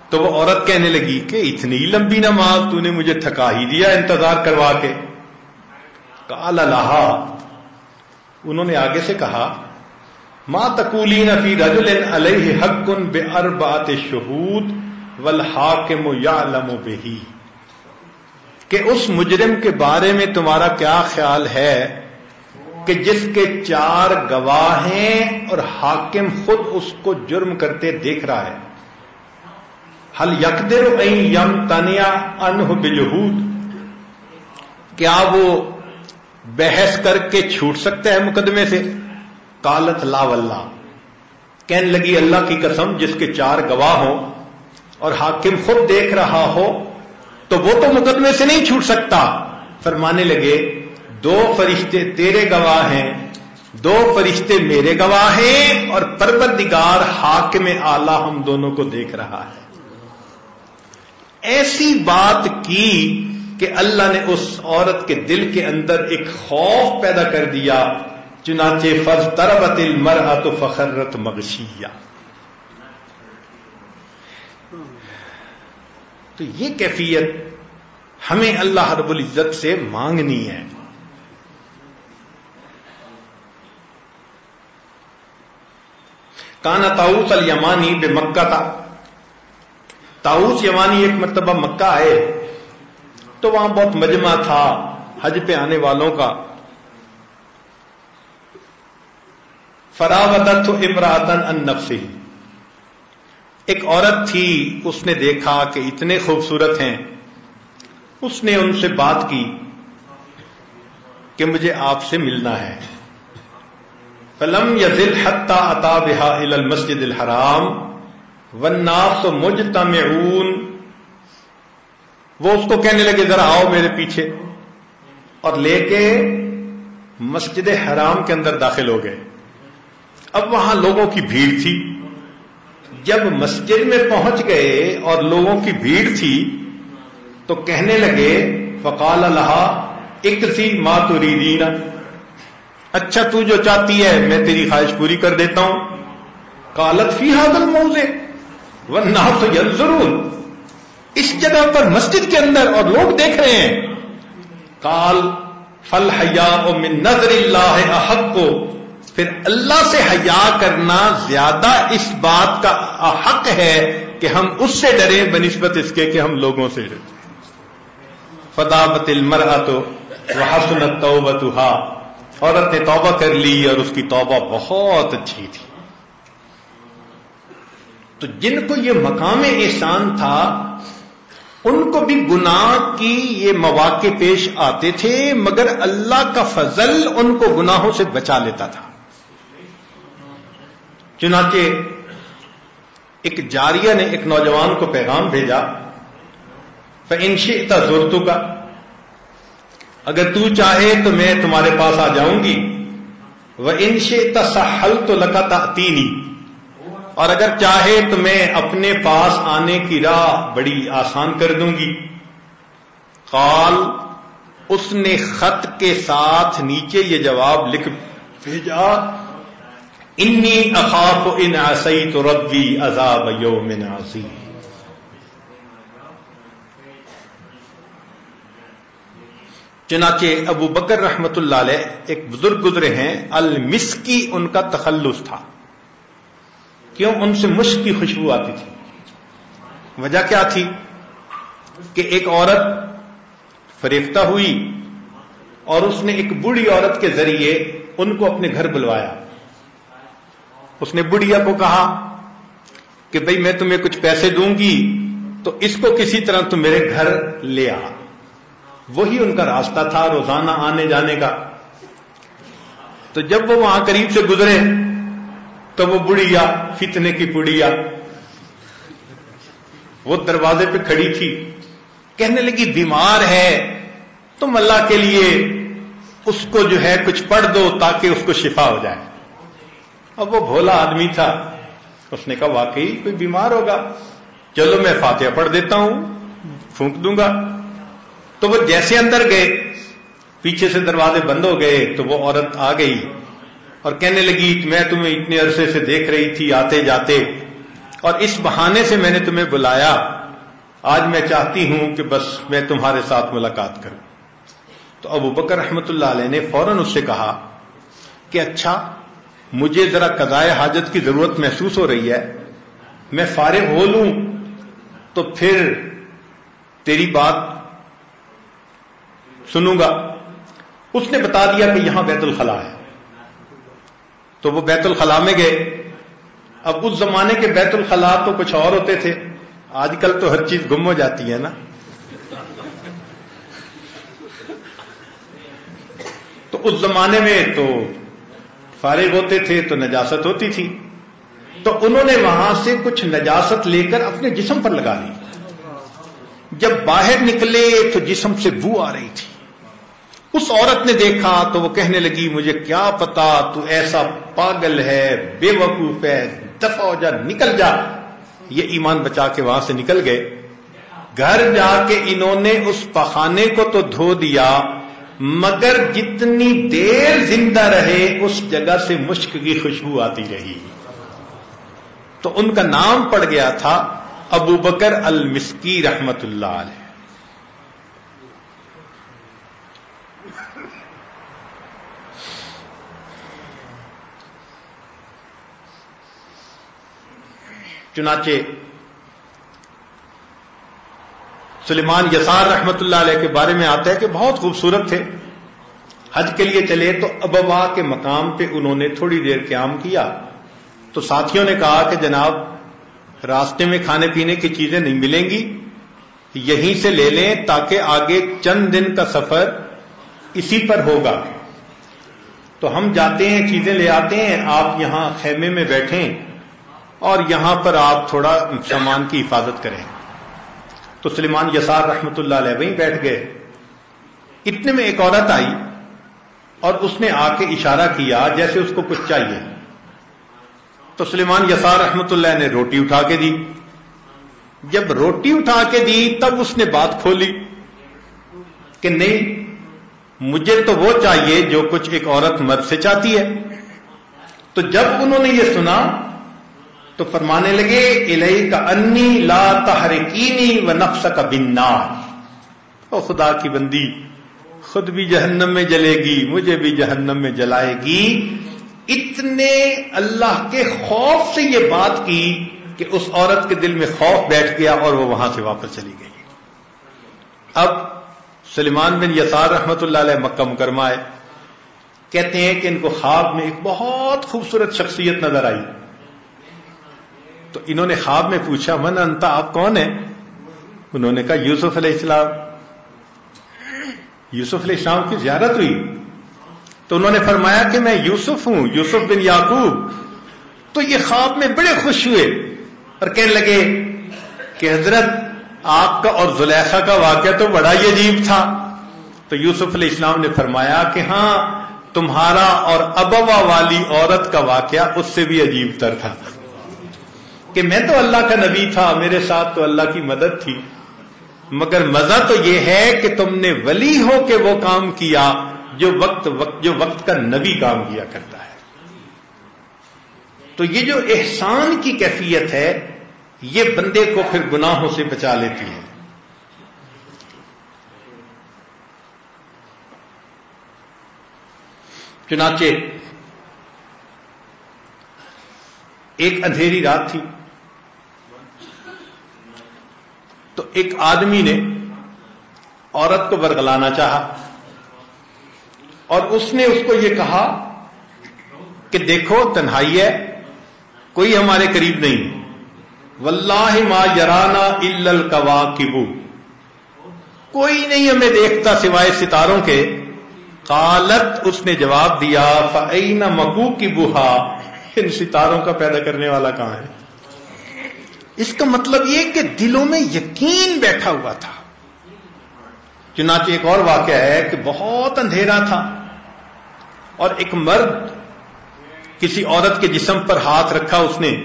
تو وہ عورت کہنے لگی کہ اتنی لمبی نماز تو نے مجھے تھکا ہی دیا، انتظار کروا کے۔ کال لہا انہوں نے آگے سے کہا ماں تکولی نفی رجل علیہ حق بے اربات شہود ولحا کے یا بہی. کہ اس مجرم کے بارے میں تمہارا کیا خیال ہے کہ جس کے چار گواہ ہیں اور حاکم خود اس کو جرم کرتے دیکھ رہا ہے؟ حل یکدر یم تنیا انہ بجہود کیا وہ بحث کر کے چھوٹ سکتا ہے مقدمے سے۔ کالت لا واللہ۔ کہنے لگی، اللہ کی قسم، جس کے چار گواہ ہوں اور حاکم خود دیکھ رہا ہو، تو وہ تو مقدمے سے نہیں چھوٹ سکتا۔ فرمانے لگے، دو فرشتے تیرے گواہ ہیں، دو فرشتے میرے گواہ ہیں اور پروردگار حاکم اعلی ہم دونوں کو دیکھ رہا ہے۔ ایسی بات کی کہ اللہ نے اس عورت کے دل کے اندر ایک خوف پیدا کر دیا، چنانچہ فض تربت المرا تو فخرت مغشیا تو یہ کیفیت ہمیں اللہ رب العزت سے مانگنی ہے۔ کانا تاؤس الیمانی بے مکہ تھا تاؤس یمانی ایک مرتبہ مکہ آئے۔ تو وہاں بہت مجمع تھا حج پہ آنے والوں کا۔ فراوت امراتن ان نفسی ایک عورت تھی، اس نے دیکھا کہ اتنے خوبصورت ہیں۔ اس نے ان سے بات کی کہ مجھے آپ سے ملنا ہے۔ فلم یزل حتہ اتا بہا المسجد الحرام۔ وناس مجتمعون۔ وہ اس کو کہنے لگے، ذرا آؤ میرے پیچھے. اور لے کے مسجد حرام کے اندر داخل ہو گئے۔ اب وہاں لوگوں کی بھیڑ تھی۔ جب مسجد میں پہنچ گئے اور لوگوں کی بھیڑ تھی تو کہنے لگے، فقال اللہ ایک سی ماں تو اچھا تو جو چاہتی ہے، میں تیری خواہش پوری کر دیتا ہوں۔ کالت فی حاضل موزے ورنہ تو ضرور اس جگہ پر مسجد کے اندر اور لوگ دیکھ رہے ہیں۔ کال فل حیا من نظر اللہ احق کو پھر اللہ سے حیا کرنا زیادہ اس بات کا حق ہے کہ ہم اس سے ڈریں، بنسبت اس کے کہ ہم لوگوں سے ڈریں۔ فدابت المرا تو حسنت توبت عورت نے توبہ کر لی اور اس کی توبہ بہت اچھی تھی۔ تو جن کو یہ مقام احسان تھا ان کو بھی گناہ کی یہ مواقع پیش آتے تھے، مگر اللہ کا فضل ان کو گناہوں سے بچا لیتا تھا۔ چنانچہ ایک جاریہ نے ایک نوجوان کو پیغام بھیجا انشیتا زورتوں کا اگر تو چاہے تو میں تمہارے پاس آ جاؤں گی۔ وہ انشیتا سہل تو لگاتا تینی اور اگر چاہے تو میں اپنے پاس آنے کی راہ بڑی آسان کر دوں گی۔ قال اس نے خط کے ساتھ نیچے یہ جواب لکھ بھیجا۔ انی اخاف ان آسی تو ربی عذاب یوم ناسی چنانچہ ابو بکر رحمت اللہ علیہ ایک بزرگ گزرے ہیں المسکی ان کا تخلص تھا۔ کیوں ان سے مشک کی خوشبو آتی تھی؟ وجہ کیا تھی؟ کہ ایک عورت فریفتہ ہوئی اور اس نے ایک بوڑھی عورت کے ذریعے ان کو اپنے گھر بلوایا۔ اس نے بڑھیا کو کہا کہ بھئی میں تمہیں کچھ پیسے دوں گی تو اس کو کسی طرح تم میرے گھر لے آ۔ وہی ان کا راستہ تھا، روزانہ آنے جانے کا۔ تو جب وہ وہاں قریب سے گزرے تو وہ بڑھیا، فتنے کی بڑھیا وہ دروازے پہ کھڑی تھی۔ کہنے لگی، بیمار ہے، تم اللہ کے لیے اس کو جو ہے کچھ پڑھ دو تاکہ اس کو شفا ہو جائے۔ اب وہ بھولا آدمی تھا۔ اس نے کہا، واقعی کوئی بیمار ہوگا؟ چلو میں فاتحہ پڑھ دیتا ہوں، پھونک دوں گا۔ تو وہ جیسے اندر گئے، پیچھے سے دروازے بند ہو گئے تو وہ عورت آ گئی۔ اور کہنے لگی، میں تمہیں اتنے عرصے سے دیکھ رہی تھی، آتے جاتے۔ اور اس بہانے سے میں نے تمہیں بلایا۔ آج میں چاہتی ہوں کہ بس میں تمہارے ساتھ ملاقات کروں۔ تو ابو بکر رحمت اللہ علیہ نے فوراً اس سے کہا کہ اچھا مجھے ذرا قضائے حاجت کی ضرورت محسوس ہو رہی ہے۔ میں فارغ ہو لوں تو پھر تیری بات سنوں گا۔ اس نے بتا دیا کہ یہاں بیت الخلا ہے۔ تو وہ بیت الخلا میں گئے۔ اب اس زمانے کے بیت الخلا تو کچھ اور ہوتے تھے۔ آج کل تو ہر چیز گم ہو جاتی ہے نا۔ تو اس زمانے میں تو فارغ ہوتے تھے تو نجاست ہوتی تھی۔ تو انہوں نے وہاں سے کچھ نجاست لے کر اپنے جسم پر لگا لی۔ جب باہر نکلے تو جسم سے بو آ رہی تھی۔ اس عورت نے دیکھا تو وہ کہنے لگی، مجھے کیا پتا تو ایسا پاگل ہے، بے وقوف ہے، دفع ہو جا، نکل جا۔ یہ ایمان بچا کے وہاں سے نکل گئے۔ گھر جا کے انہوں نے اس پخانے کو تو دھو دیا، مگر جتنی دیر زندہ رہے، اس جگہ سے مشک کی خوشبو آتی رہی۔ تو ان کا نام پڑ گیا تھا ابو بکر المسکی رحمت اللہ علیہ۔ چنانچہ سلیمان یسار رحمت اللہ علیہ کے بارے میں آتا ہے کہ بہت خوبصورت تھے۔ حج کے لیے چلے تو ابوا کے مقام پہ انہوں نے تھوڑی دیر قیام کیا۔ تو ساتھیوں نے کہا کہ جناب، راستے میں کھانے پینے کی چیزیں نہیں ملیں گی، یہیں سے لے لیں تاکہ آگے چند دن کا سفر اسی پر ہوگا۔ تو ہم جاتے ہیں، چیزیں لے آتے ہیں، آپ یہاں خیمے میں بیٹھیں۔ اور یہاں پر آپ تھوڑا سامان کی حفاظت کریں۔ تو سلیمان یسار رحمت اللہ علیہ وہیں بیٹھ گئے۔ اتنے میں ایک عورت آئی اور اس نے آ کے اشارہ کیا جیسے اس کو کچھ چاہیے۔ تو سلیمان یسار رحمت اللہ نے روٹی اٹھا کے دی۔ جب روٹی اٹھا کے دی تب اس نے بات کھولی کہ نہیں، مجھے تو وہ چاہیے جو کچھ ایک عورت مرد سے چاہتی ہے۔ تو جب انہوں نے یہ سنا تو فرمانے لگے الہی کا انی لا تحرکینی و نفس کا بننا او خدا کی بندی، خود بھی جہنم میں جلے گی، مجھے بھی جہنم میں جلائے گی۔ اتنے اللہ کے خوف سے یہ بات کی کہ اس عورت کے دل میں خوف بیٹھ گیا اور وہ وہاں سے واپس چلی گئی۔ اب سلیمان بن یسار رحمت اللہ علیہ مکہ مکرمہ کہتے ہیں کہ ان کو خواب میں ایک بہت خوبصورت شخصیت نظر آئی۔ تو انہوں نے خواب میں پوچھا، من انتا آپ کون ہیں؟ انہوں نے کہا، یوسف علیہ السلام. یوسف علیہ السلام کی زیارت ہوئی۔ تو انہوں نے فرمایا کہ میں یوسف ہوں، یوسف بن یعقوب۔ تو یہ خواب میں بڑے خوش ہوئے اور کہنے لگے کہ حضرت، آپ کا اور زلیخا کا واقعہ تو بڑا ہی عجیب تھا۔ تو یوسف علیہ السلام نے فرمایا کہ ہاں تمہارا اور ابوا والی عورت کا واقعہ اس سے بھی عجیب تر تھا۔ کہ میں تو اللہ کا نبی تھا، میرے ساتھ تو اللہ کی مدد تھی۔ مگر مزہ تو یہ ہے کہ تم نے ولی ہو کے وہ کام کیا جو وقت وقت جو وقت کا نبی کام کیا کرتا ہے۔ تو یہ جو احسان کی کیفیت ہے، یہ بندے کو پھر گناہوں سے بچا لیتی ہے۔ چنانچہ، ایک اندھیری رات تھی۔ تو ایک آدمی نے عورت کو برگلانا چاہا اور اس نے اس کو یہ کہا کہ دیکھو، تنہائی ہے، کوئی ہمارے قریب نہیں۔ واللہ ما یرانا الا الکواکب۔ کوئی نہیں ہمیں دیکھتا سوائے ستاروں کے۔ قالت، اس نے جواب دیا فعین مکو کی بوہا ان ستاروں کا پیدا کرنے والا کہاں ہے؟ اس کا مطلب یہ کہ دلوں میں یقین بیٹھا ہوا تھا۔ چنانچہ ایک اور واقعہ ہے کہ بہت اندھیرا تھا اور ایک مرد کسی عورت کے جسم پر ہاتھ رکھا اس نے۔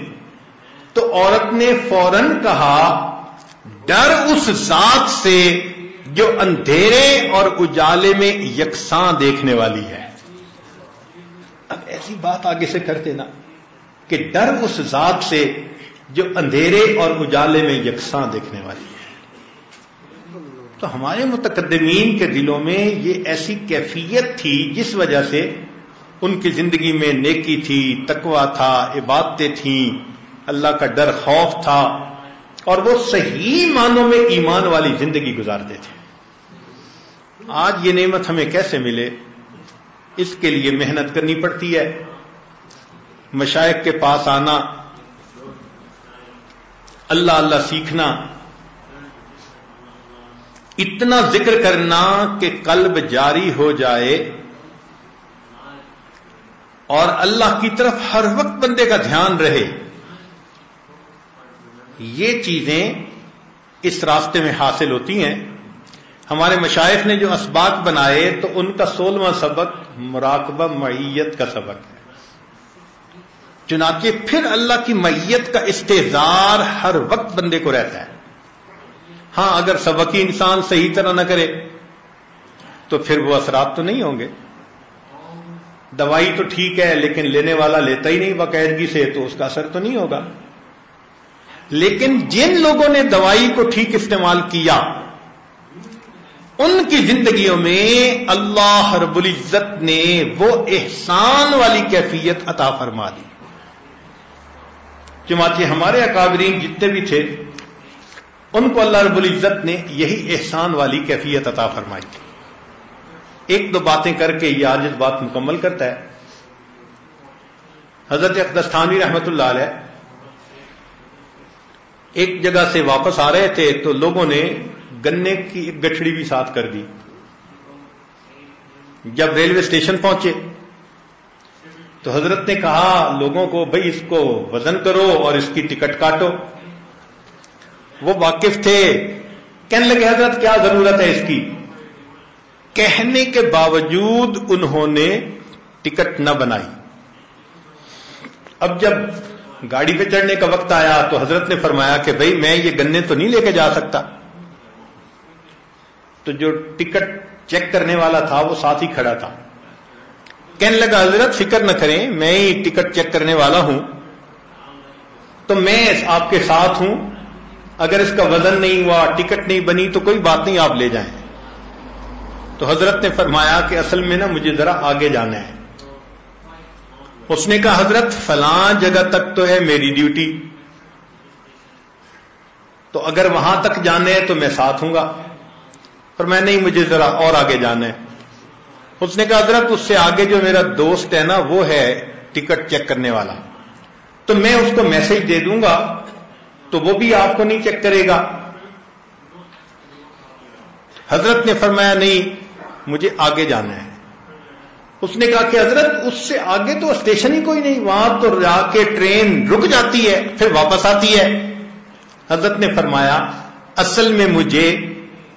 تو عورت نے فوراً کہا، ڈر اس ذات سے جو اندھیرے اور اجالے میں یکساں دیکھنے والی ہے۔ اب ایسی بات آگے سے کرتے نا کہ ڈر اس ذات سے جو اندھیرے اور اجالے میں یکساں دیکھنے والی ہے۔ تو ہمارے متقدمین کے دلوں میں یہ ایسی کیفیت تھی جس وجہ سے ان کی زندگی میں نیکی تھی تکوا تھا، عبادتیں تھیں، اللہ کا ڈر، خوف تھا، اور وہ صحیح معنوں میں ایمان والی زندگی گزارتے تھے۔ آج یہ نعمت ہمیں کیسے ملے؟ اس کے لیے محنت کرنی پڑتی ہے۔ مشائق کے پاس آنا اللہ اللہ سیکھنا۔ اتنا ذکر کرنا کہ قلب جاری ہو جائے۔ اور اللہ کی طرف ہر وقت بندے کا دھیان رہے۔ یہ چیزیں اس راستے میں حاصل ہوتی ہیں۔ ہمارے مشائف نے جو اسباق بنائے تو ان کا سولہواں سبق مراقبہ معیت کا سبق ہے۔ چنانچہ پھر اللہ کی میت کا استحزار ہر وقت بندے کو رہتا ہے۔ ہاں اگر سبقی انسان صحیح طرح نہ کرے، تو پھر وہ اثرات تو نہیں ہوں گے۔ دوائی تو ٹھیک ہے، لیکن لینے والا لیتا ہی نہیں، باقاعدگی سے تو اس کا اثر تو نہیں ہوگا۔ لیکن جن لوگوں نے دوائی کو ٹھیک استعمال کیا، ان کی زندگیوں میں اللہ رب العزت نے وہ احسان والی کیفیت عطا فرما دی۔ چماچے ہمارے اکابرین جتنے بھی تھے، ان کو اللہ رب العزت نے یہی احسان والی کیفیت عطا فرمائی۔ تھی ایک دو باتیں کر کے یہ آج بات مکمل کرتا ہے۔ حضرت اقدستانی رحمت اللہ علیہ ایک جگہ سے واپس آ رہے تھے تو لوگوں نے گنے کی گٹھڑی بھی ساتھ کر دی۔ جب ریلوے اسٹیشن پہنچے تو حضرت نے کہا لوگوں کو بھائی اس کو وزن کرو اور اس کی ٹکٹ کاٹو۔ وہ واقف تھے۔ کہنے لگے، حضرت، کیا ضرورت ہے اس کی؟ کہنے کے باوجود انہوں نے ٹکٹ نہ بنائی۔ اب جب گاڑی پہ چڑھنے کا وقت آیا تو حضرت نے فرمایا کہ بھائی، میں یہ گنے تو نہیں لے کے جا سکتا۔ تو جو ٹکٹ چیک کرنے والا تھا، وہ ساتھ ہی کھڑا تھا۔ کہنے لگا، حضرت، فکر نہ کریں، میں ہی ٹکٹ چیک کرنے والا ہوں۔ تو میں آپ کے ساتھ ہوں۔ اگر اس کا وزن نہیں ہوا، ٹکٹ نہیں بنی، تو کوئی بات نہیں، آپ لے جائیں۔ تو حضرت نے فرمایا کہ اصل میں نا مجھے ذرا آگے جانا ہے۔ اس نے کہا، حضرت، فلاں جگہ تک تو ہے میری ڈیوٹی۔ تو اگر وہاں تک جانے ہیں تو میں ساتھ ہوں گا۔ پر میں نہیں، مجھے ذرا اور آگے جانا ہے۔ اس نے کہا، حضرت، اس سے آگے جو میرا دوست ہے نا، وہ ہے ٹکٹ چیک کرنے والا۔ تو میں اس کو میسج دے دوں گا، تو وہ بھی آپ کو نہیں چیک کرے گا۔ حضرت نے فرمایا، نہیں، مجھے آگے جانا ہے۔ اس نے کہا کہ، حضرت، اس سے آگے تو اسٹیشن ہی کوئی نہیں، وہاں تو جا کے ٹرین رک جاتی ہے، پھر واپس آتی ہے۔ حضرت نے فرمایا، اصل میں مجھے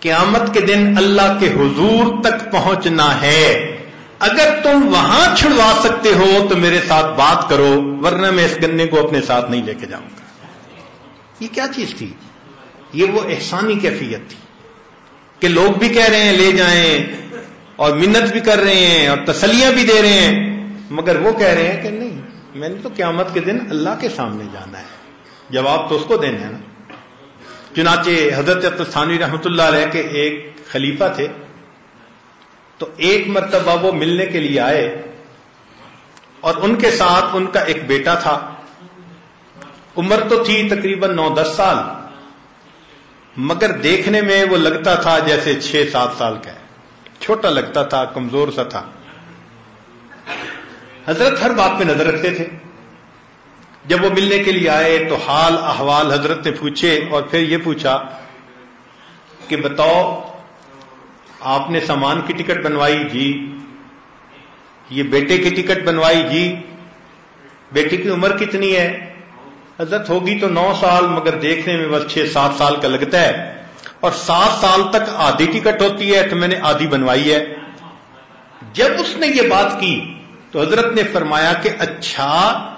قیامت کے دن اللہ کے حضور تک پہنچنا ہے۔ اگر تم وہاں چھڑوا سکتے ہو تو میرے ساتھ بات کرو، ورنہ میں اس گنے کو اپنے ساتھ نہیں لے کے جاؤں گا۔ یہ کیا چیز تھی؟ یہ وہ احسانی کیفیت تھی کہ لوگ بھی کہہ رہے ہیں لے جائیں اور منت بھی کر رہے ہیں اور تسلیاں بھی دے رہے ہیں، مگر وہ کہہ رہے ہیں کہ نہیں، میں نے تو قیامت کے دن اللہ کے سامنے جانا ہے۔ جواب تو اس کو دینا ہے نا۔ چنانچہ حضرت ثانوی رحمت اللہ علیہ کے ایک خلیفہ تھے۔ تو ایک مرتبہ وہ ملنے کے لیے آئے اور ان کے ساتھ ان کا ایک بیٹا تھا۔ عمر تو تھی تقریباً نو دس سال، مگر دیکھنے میں وہ لگتا تھا جیسے چھ سات سال کا ہے۔ چھوٹا لگتا تھا، کمزور سا تھا۔ حضرت ہر بات پہ نظر رکھتے تھے۔ جب وہ ملنے کے لیے آئے تو حال احوال حضرت نے پوچھے اور پھر یہ پوچھا کہ بتاؤ، آپ نے سامان کی ٹکٹ بنوائی جی؟ یہ بیٹے کی ٹکٹ بنوائی جی؟ بیٹے کی عمر کتنی ہے؟ حضرت ہوگی تو نو سال، مگر دیکھنے میں بس چھ سات سال کا لگتا ہے۔ اور سات سال تک آدھی ٹکٹ ہوتی ہے تو میں نے آدھی بنوائی ہے۔ جب اس نے یہ بات کی تو حضرت نے فرمایا کہ اچھا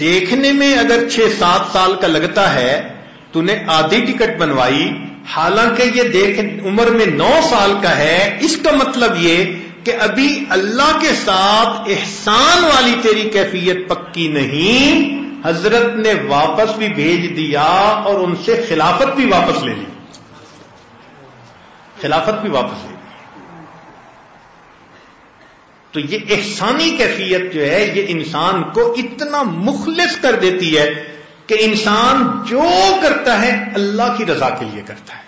دیکھنے میں اگر چھ سات سال کا لگتا ہے تو نے آدھی ٹکٹ بنوائی، حالانکہ یہ دیکھ عمر میں نو سال کا ہے، اس کا مطلب یہ کہ ابھی اللہ کے ساتھ احسان والی تیری کیفیت پکی نہیں، حضرت نے واپس بھی بھیج دیا اور ان سے خلافت بھی واپس لے لی۔ خلافت بھی واپس لے لی۔ تو یہ احسانی کیفیت جو ہے، یہ انسان کو اتنا مخلص کر دیتی ہے کہ انسان جو کرتا ہے، اللہ کی رضا کے لیے کرتا ہے۔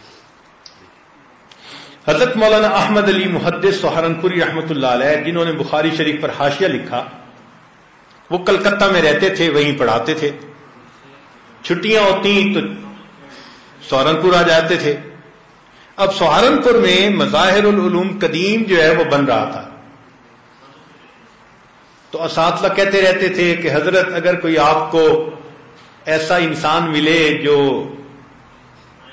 حضرت مولانا احمد علی محدث سہارنپوری رحمت اللہ علیہ، جنہوں نے بخاری شریف پر حاشیہ لکھا، وہ کلکتہ میں رہتے تھے، وہیں پڑھاتے تھے۔ چھٹیاں ہوتی تو سہارنپور آ جاتے تھے۔ اب سہارنپور میں مظاہر العلوم قدیم جو ہے، وہ بن رہا تھا۔ تو اساتذہ کہتے رہتے تھے کہ حضرت اگر کوئی آپ کو ایسا انسان ملے جو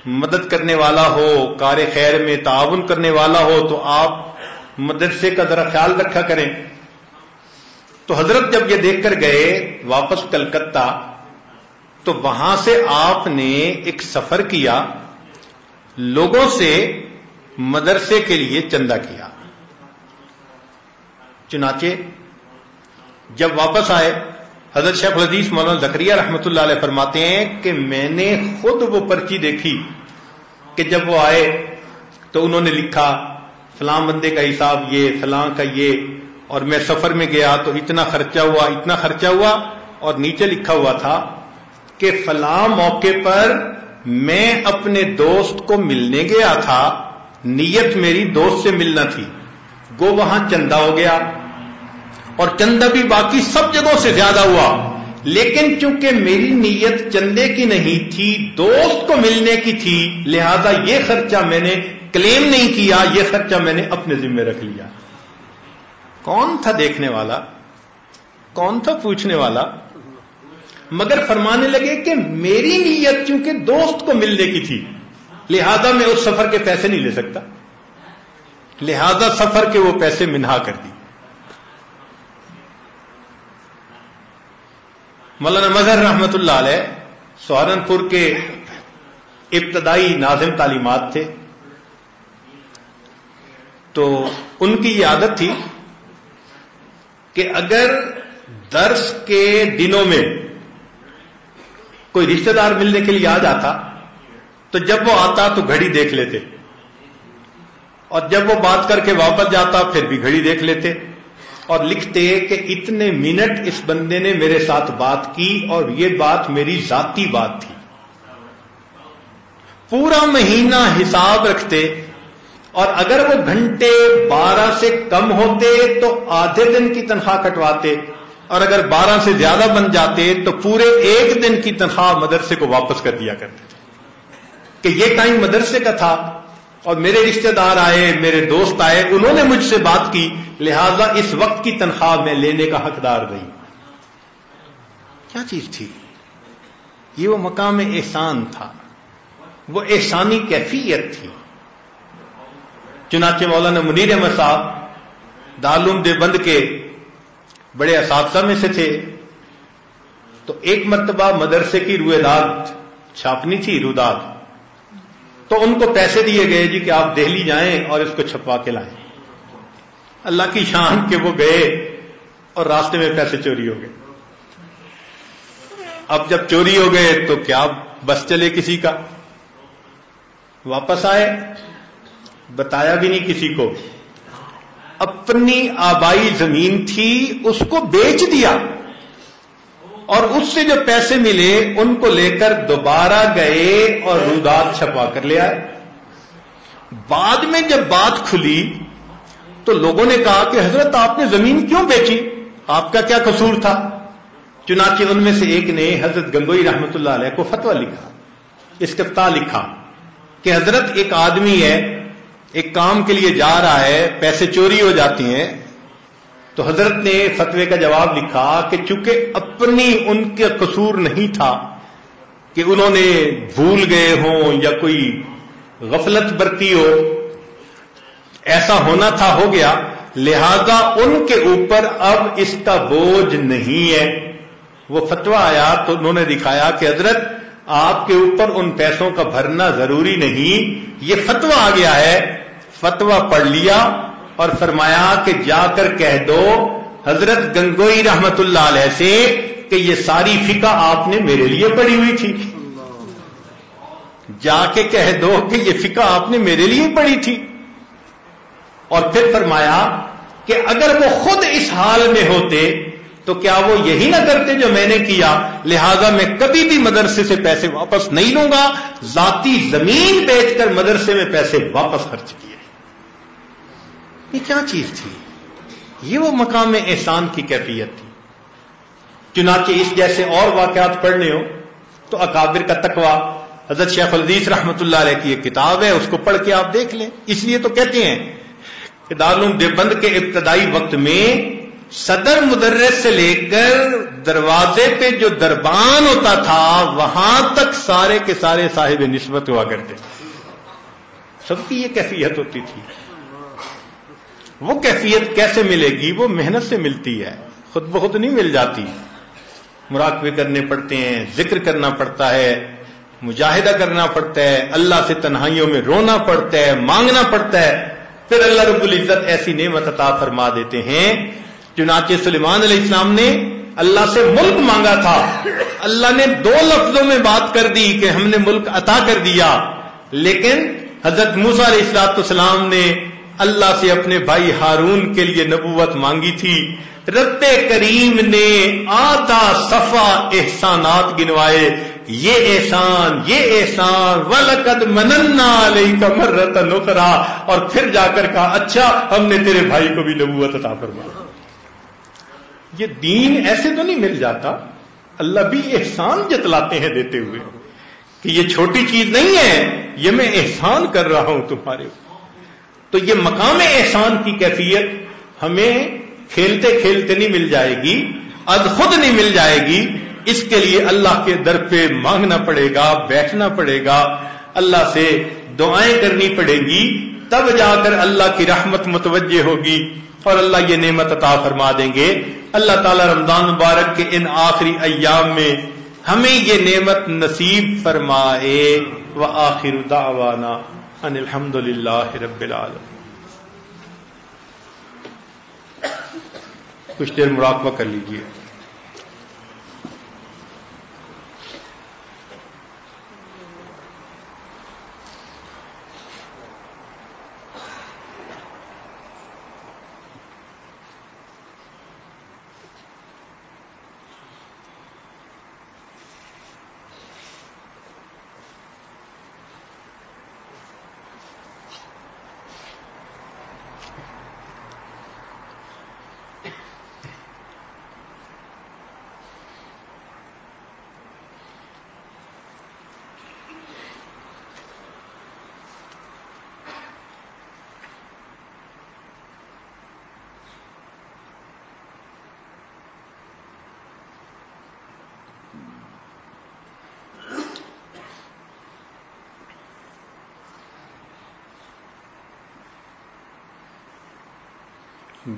مدد کرنے والا ہو، کار خیر میں تعاون کرنے والا ہو، تو آپ مدرسے کا ذرا خیال رکھا کریں۔ تو حضرت جب یہ دیکھ کر گئے واپس کلکتہ، تو وہاں سے آپ نے ایک سفر کیا، لوگوں سے مدرسے کے لیے چندہ کیا۔ چنانچہ جب واپس آئے، حضرت شیخ الحدیث مولانا زکریہ رحمۃ اللہ علیہ فرماتے ہیں کہ میں نے خود وہ پرچی دیکھی کہ جب وہ آئے تو انہوں نے لکھا، فلاں بندے کا حساب یہ، فلاں کا یہ، اور میں سفر میں گیا تو اتنا خرچہ ہوا، اتنا خرچہ ہوا، اور نیچے لکھا ہوا تھا کہ فلاں موقع پر میں اپنے دوست کو ملنے گیا تھا، نیت میری دوست سے ملنا تھی گو وہاں چندہ ہو گیا۔ اور چندہ بھی باقی سب جگہوں سے زیادہ ہوا۔ لیکن چونکہ میری نیت چندے کی نہیں تھی، دوست کو ملنے کی تھی، لہذا یہ خرچہ میں نے کلیم نہیں کیا، یہ خرچہ میں نے اپنے ذمہ رکھ لیا۔ کون تھا دیکھنے والا؟ کون تھا پوچھنے والا؟ مگر فرمانے لگے کہ میری نیت چونکہ دوست کو ملنے کی تھی، لہذا میں اس سفر کے پیسے نہیں لے سکتا۔ لہذا سفر کے وہ پیسے منہا کر دی۔ مولانا مظہر رحمت اللہ علیہ سہارنپور کے ابتدائی ناظم تعلیمات تھے۔ تو ان کی یہ عادت تھی کہ اگر درس کے دنوں میں کوئی رشتہ دار ملنے کے لیے آ جاتا تو جب وہ آتا تو گھڑی دیکھ لیتے اور جب وہ بات کر کے واپس جاتا پھر بھی گھڑی دیکھ لیتے۔ اور لکھتے کہ اتنے منٹ اس بندے نے میرے ساتھ بات کی اور یہ بات میری ذاتی بات تھی۔ پورا مہینہ حساب رکھتے اور اگر وہ گھنٹے بارہ سے کم ہوتے تو آدھے دن کی تنخواہ کٹواتے اور اگر بارہ سے زیادہ بن جاتے تو پورے ایک دن کی تنخواہ مدرسے کو واپس کر دیا کرتے۔ کہ یہ ٹائم مدرسے کا تھا اور میرے رشتہ دار آئے، میرے دوست آئے، انہوں نے مجھ سے بات کی، لہذا اس وقت کی تنخواہ میں لینے کا حقدار نہیں۔ کیا چیز تھی؟ یہ وہ مقام احسان تھا۔ وہ احسانی کیفیت تھی۔ چنانچہ مولانا منیر احمد صاحب دالوم دیوبند کے بڑے اساتذہ میں سے تھے۔ تو ایک مرتبہ مدرسے کی روئے داد چھاپنی تھی، روداد۔ تو ان کو پیسے دیے گئے جی کہ آپ دہلی جائیں اور اس کو چھپوا کے لائیں۔ اللہ کی شان کے وہ گئے اور راستے میں پیسے چوری ہو گئے۔ اب جب چوری ہو گئے تو کیا بس چلے کسی کا؟ واپس آئے، بتایا بھی نہیں کسی کو۔ اپنی آبائی زمین تھی، اس کو بیچ دیا۔ اور اس سے جو پیسے ملے ان کو لے کر دوبارہ گئے اور رودات چھپا کر لے آئے۔ بعد میں جب بات کھلی تو لوگوں نے کہا کہ حضرت آپ نے زمین کیوں بیچی؟ آپ کا کیا قصور تھا؟ چنانچہ ان میں سے ایک نے حضرت گنگوئی رحمت اللہ علیہ کو فتوا لکھا اسکتا لکھا کہ حضرت ایک آدمی ہے، ایک کام کے لیے جا رہا ہے، پیسے چوری ہو جاتی ہیں تو حضرت نے فتوے کا جواب لکھا کہ چونکہ اپنی ان کے قصور نہیں تھا کہ انہوں نے بھول گئے ہوں یا کوئی غفلت برتی ہو، ایسا ہونا تھا، ہو گیا۔ لہذا ان کے اوپر اب اس کا بوجھ نہیں ہے۔ وہ فتوا آیا تو انہوں نے دکھایا کہ حضرت، آپ کے اوپر ان پیسوں کا بھرنا ضروری نہیں۔ یہ فتوا آ گیا ہے۔ فتوا پڑھ لیا۔ اور فرمایا کہ جا کر کہہ دو حضرت گنگوئی رحمت اللہ علیہ سے کہ یہ ساری فقہ آپ نے میرے لیے پڑھی ہوئی تھی۔ جا کے کہہ دو کہ یہ فقہ آپ نے میرے لیے پڑھی تھی۔ اور پھر فرمایا کہ اگر وہ خود اس حال میں ہوتے تو کیا وہ یہی نہ کرتے جو میں نے کیا؟ لہذا میں کبھی بھی مدرسے سے پیسے واپس نہیں لوں گا۔ ذاتی زمین بیچ کر مدرسے میں پیسے واپس خرچ کیے۔ یہ کیا چیز تھی؟ یہ وہ مقام احسان کی کیفیت تھی۔ چنانچہ اس جیسے اور واقعات پڑھنے ہو تو اکابر کا تقوا حضرت شیخ الدیس رحمت اللہ علیہ کی ایک کتاب ہے، اس کو پڑھ کے آپ دیکھ لیں۔ اس لیے تو کہتے ہیں کہ دارالعلوم دیوبند کے ابتدائی وقت میں صدر مدرس سے لے کر دروازے پہ جو دربان ہوتا تھا، وہاں تک سارے کے سارے صاحب نسبت ہوا کرتے۔ سب کی یہ کیفیت ہوتی تھی۔ وہ کیفیت کیسے ملے گی؟ وہ محنت سے ملتی ہے۔ خود بخود نہیں مل جاتی۔ مراقبے کرنے پڑتے ہیں، ذکر کرنا پڑتا ہے، مجاہدہ کرنا پڑتا ہے، اللہ سے تنہائیوں میں رونا پڑتا ہے، مانگنا پڑتا ہے۔ پھر اللہ رب العزت ایسی نعمت عطا فرما دیتے ہیں۔ چنانچہ سلیمان علیہ السلام نے اللہ سے ملک مانگا تھا۔ اللہ نے دو لفظوں میں بات کر دی کہ ہم نے ملک عطا کر دیا۔ لیکن حضرت موسا علیہ السلاط السلام نے اللہ سے اپنے بھائی ہارون کے لیے نبوت مانگی تھی۔ رب کریم نے آتا صفا احسانات گنوائے یہ احسان یہ احسان، ولقد مننا علیہ کا مرت اور پھر جا کر کہا اچھا ہم نے تیرے بھائی کو بھی نبوت عطا فرمایا یہ دین ایسے تو نہیں مل جاتا، اللہ بھی احسان جتلاتے ہیں دیتے ہوئے کہ یہ چھوٹی چیز نہیں ہے، یہ میں احسان کر رہا ہوں تمہارے تو یہ مقام احسان کی کیفیت ہمیں کھیلتے کھیلتے نہیں مل جائے گی اد خود نہیں مل جائے گی۔ اس کے لیے اللہ کے در پہ مانگنا پڑے گا، بیٹھنا پڑے گا۔ اللہ سے دعائیں کرنی پڑے گی۔ تب جا کر اللہ کی رحمت متوجہ ہوگی اور اللہ یہ نعمت عطا فرما دیں گے۔ اللہ تعالی رمضان مبارک کے ان آخری ایام میں ہمیں یہ نعمت نصیب فرمائے۔ و آخر دعوانا۔ ان الحمد للہ رب العالم کچھ دیر مراقبہ کر لیجیے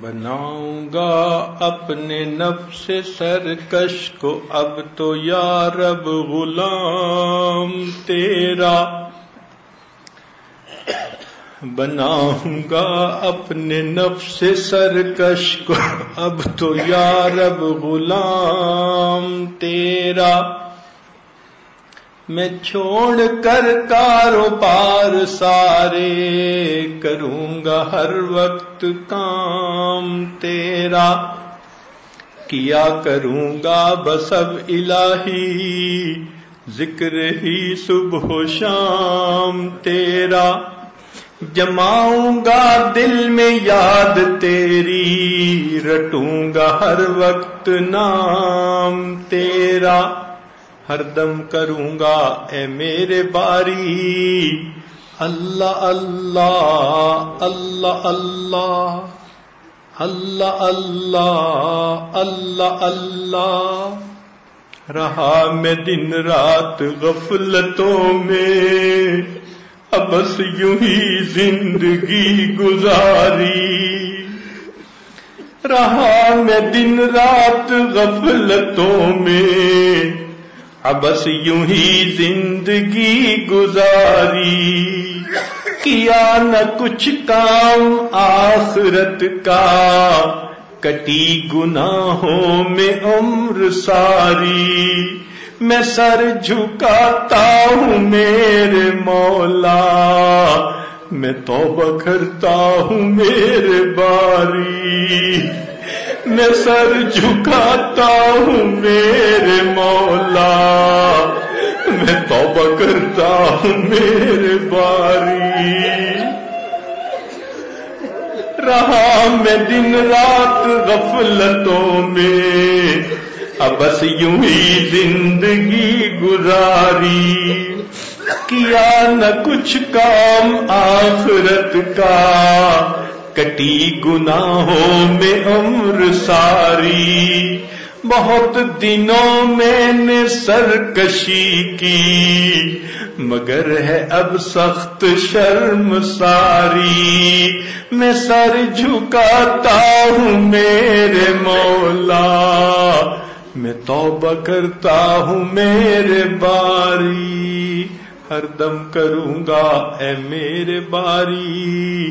بناؤں گا اپنے نفس سرکش کو۔ اب تو یا رب غلام تیرا بناؤں گا اپنے نفس سرکش کو۔ اب تو یا رب غلام تیرا میں چھوڑ کر کاروبار سارے کروں گا ہر وقت کام تیرا۔ کیا کروں گا بس اب الہی، ذکر ہی صبح و شام تیرا۔ جماؤں گا دل میں یاد تیری، رٹوں گا ہر وقت نام تیرا۔ ہر دم کروں گا اے میرے باری۔ اللہ اللہ اللہ اللہ اللہ اللہ اللہ اللہ۔ رہا میں دن رات غفلتوں میں ابس یوں ہی زندگی گزاری۔ رہا میں دن رات غفلتوں میں ابس یوں ہی زندگی گزاری۔ کیا نہ کچھ کام آخرت کا، کٹی گناہوں میں عمر ساری۔ میں سر جھکاتا ہوں میرے مولا، میں توبہ کرتا ہوں میرے باری۔ میں سر جھکاتا ہوں میرے مولا میں توبہ کرتا ہوں میرے باری رہا میں دن رات غفلتوں میں، اب بس یوں ہی زندگی گزاری۔ کیا نہ کچھ کام آخرت کا کٹی گناہوں میں عمر ساری۔ بہت دنوں میں نے سرکشی کی، مگر ہے اب سخت شرم ساری۔ میں سر جھکاتا ہوں میرے مولا، میں توبہ کرتا ہوں میرے باری۔ ہر دم کروں گا اے میرے باری۔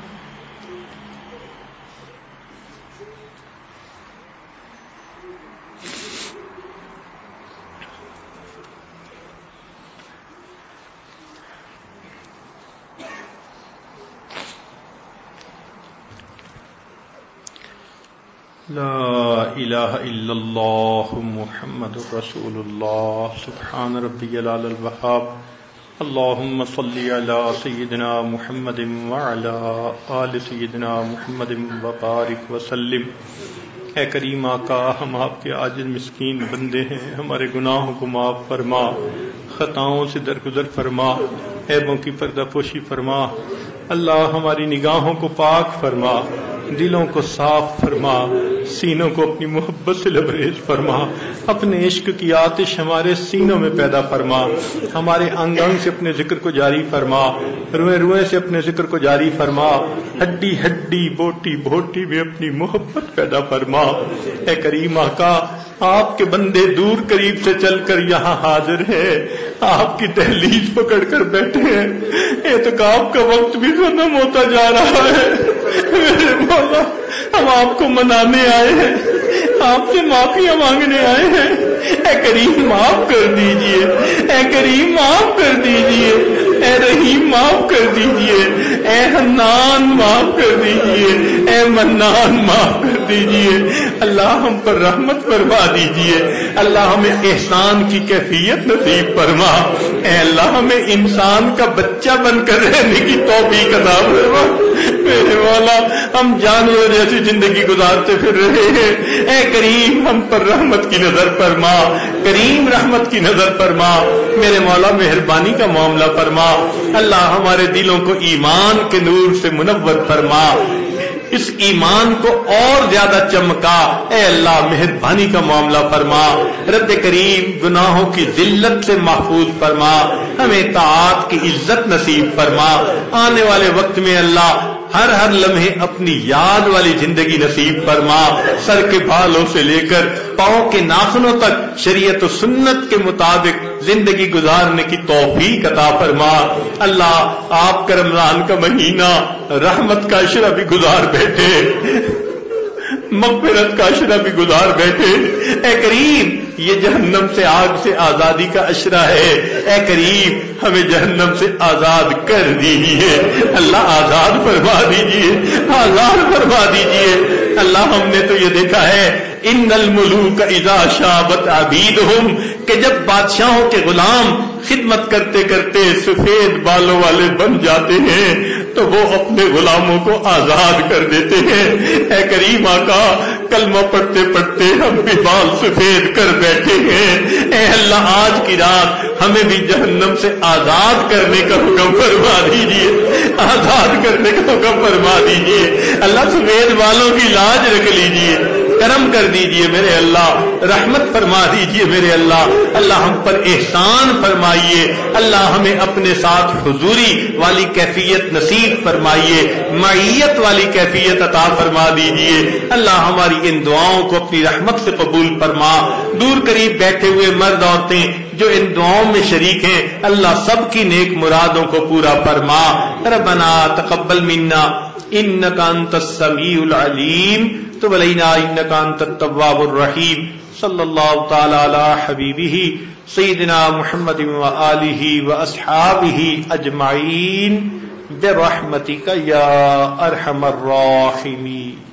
لا إله إلا الله محمد رسول الله سبحان ربي العلى الوهاب. اللهم صل على سيدنا محمد وعلى آل سيدنا محمد وبارك وسلم. اے کریم آقا، ہم آپ کے عاجز مسکین بندے ہیں، ہمارے گناہوں کو معاف فرما، خطاؤں سے درگزر فرما، عیبوں کی پردہ پوشی فرما، اللہ ہماری نگاہوں کو پاک فرما دلوں کو صاف فرما، سینوں کو اپنی محبت سے لبریز فرما، اپنے عشق کی آتش ہمارے سینوں میں پیدا فرما، ہمارے انگ انگ سے اپنے ذکر کو جاری فرما، روئے روئے سے اپنے ذکر کو جاری فرما، ہڈی ہڈی بوٹی بوٹی میں اپنی محبت پیدا فرما۔ اے کریم آقا، آپ کے بندے دور قریب سے چل کر یہاں حاضر ہے آپ کی دہلیز پکڑ کر بیٹھے ہیں۔ اعتکاب کا وقت بھی ختم ہوتا جا رہا ہے۔ مولا ہم آپ کو منانے آئے ہیں۔ آپ سے معافیاں مانگنے آئے ہیں۔ اے کریم، معاف کر دیجیے۔ اے کریم، معاف کر دیجیے۔ اے رحیم، معاف کر دیجیے۔ اے حنان، معاف کر دیجیے۔ اے منان، معاف کر دیجیے۔ اللہ ہم پر رحمت فرما دیجیے۔ اللہ ہمیں احسان کی کیفیت نصیب فرما۔ اے اللہ، ہمیں انسان کا بچہ بن کر رہنے کی توفیق عطا فرما۔ میرے والا ہم جانور جیسی زندگی گزارتے پھر رہے ہیں۔ اے کریم، ہم پر رحمت کی نظر فرما۔ کریم، رحمت کی نظر فرما۔ میرے مولا، مہربانی کا معاملہ فرما۔ اللہ ہمارے دلوں کو ایمان کے نور سے منور فرما۔ اس ایمان کو اور زیادہ چمکا۔ اے اللہ، مہربانی کا معاملہ فرما۔ رب کریم، گناہوں کی ذلت سے محفوظ فرما۔ ہمیں تعات کی عزت نصیب فرما۔ آنے والے وقت میں اللہ ہر ہر لمحے اپنی یاد والی زندگی نصیب فرما۔ سر کے بالوں سے لے کر پاؤں کے ناخنوں تک شریعت و سنت کے مطابق زندگی گزارنے کی توفیق عطا فرما۔ اللہ آپ کا رمضان کا مہینہ، رحمت کا اشرہ بھی گزار بیٹھے۔ مغفرت کا اشرا بھی گزار بیٹھے۔ اے کریم، یہ جہنم سے آگ سے آزادی کا اشرا ہے۔ اے کریم، ہمیں جہنم سے آزاد کر دیجیے۔ اللہ آزاد فرما دیجیے۔ آزاد فرما دیجیے۔ اللہ، ہم نے تو یہ دیکھا ہے۔ ان الملوک اذا شابت عبیدہم کہ جب بادشاہوں کے غلام خدمت کرتے کرتے سفید بالوں والے بن جاتے ہیں تو وہ اپنے غلاموں کو آزاد کر دیتے ہیں۔ اے کریم آقا، کلمہ پڑھتے پڑھتے ہم بھی بال سفید کر بیٹھے ہیں۔ اے اللہ، آج کی رات ہمیں بھی جہنم سے آزاد کرنے کا حکم فرما دیجیے آزاد کرنے کا حکم فرما دیجیے اللہ، سفید بالوں کی لاج رکھ لیجیے کرم کر دیجیے میرے اللہ، رحمت فرما دیجیے میرے اللہ۔ اللہ ہم پر احسان فرمائیے۔ اللہ ہمیں اپنے ساتھ حضوری والی کیفیت نصیب فرمائیے۔ معیت والی کیفیت عطا فرما دیجیے۔ اللہ ہماری ان دعاؤں کو اپنی رحمت سے قبول فرما۔ دور قریب بیٹھے ہوئے مرد عورتیں جو ان دعاؤں میں شریک ہیں، اللہ سب کی نیک مرادوں کو پورا فرما۔ ربنا تقبل منا انك انت السميع العليم تب علینا انکا انت التواب الرحیم صلی اللہ تعالی علی حبیبہ سیدنا محمد و آلہ و اصحابہ اجمعین برحمتک یا ارحم الراحمین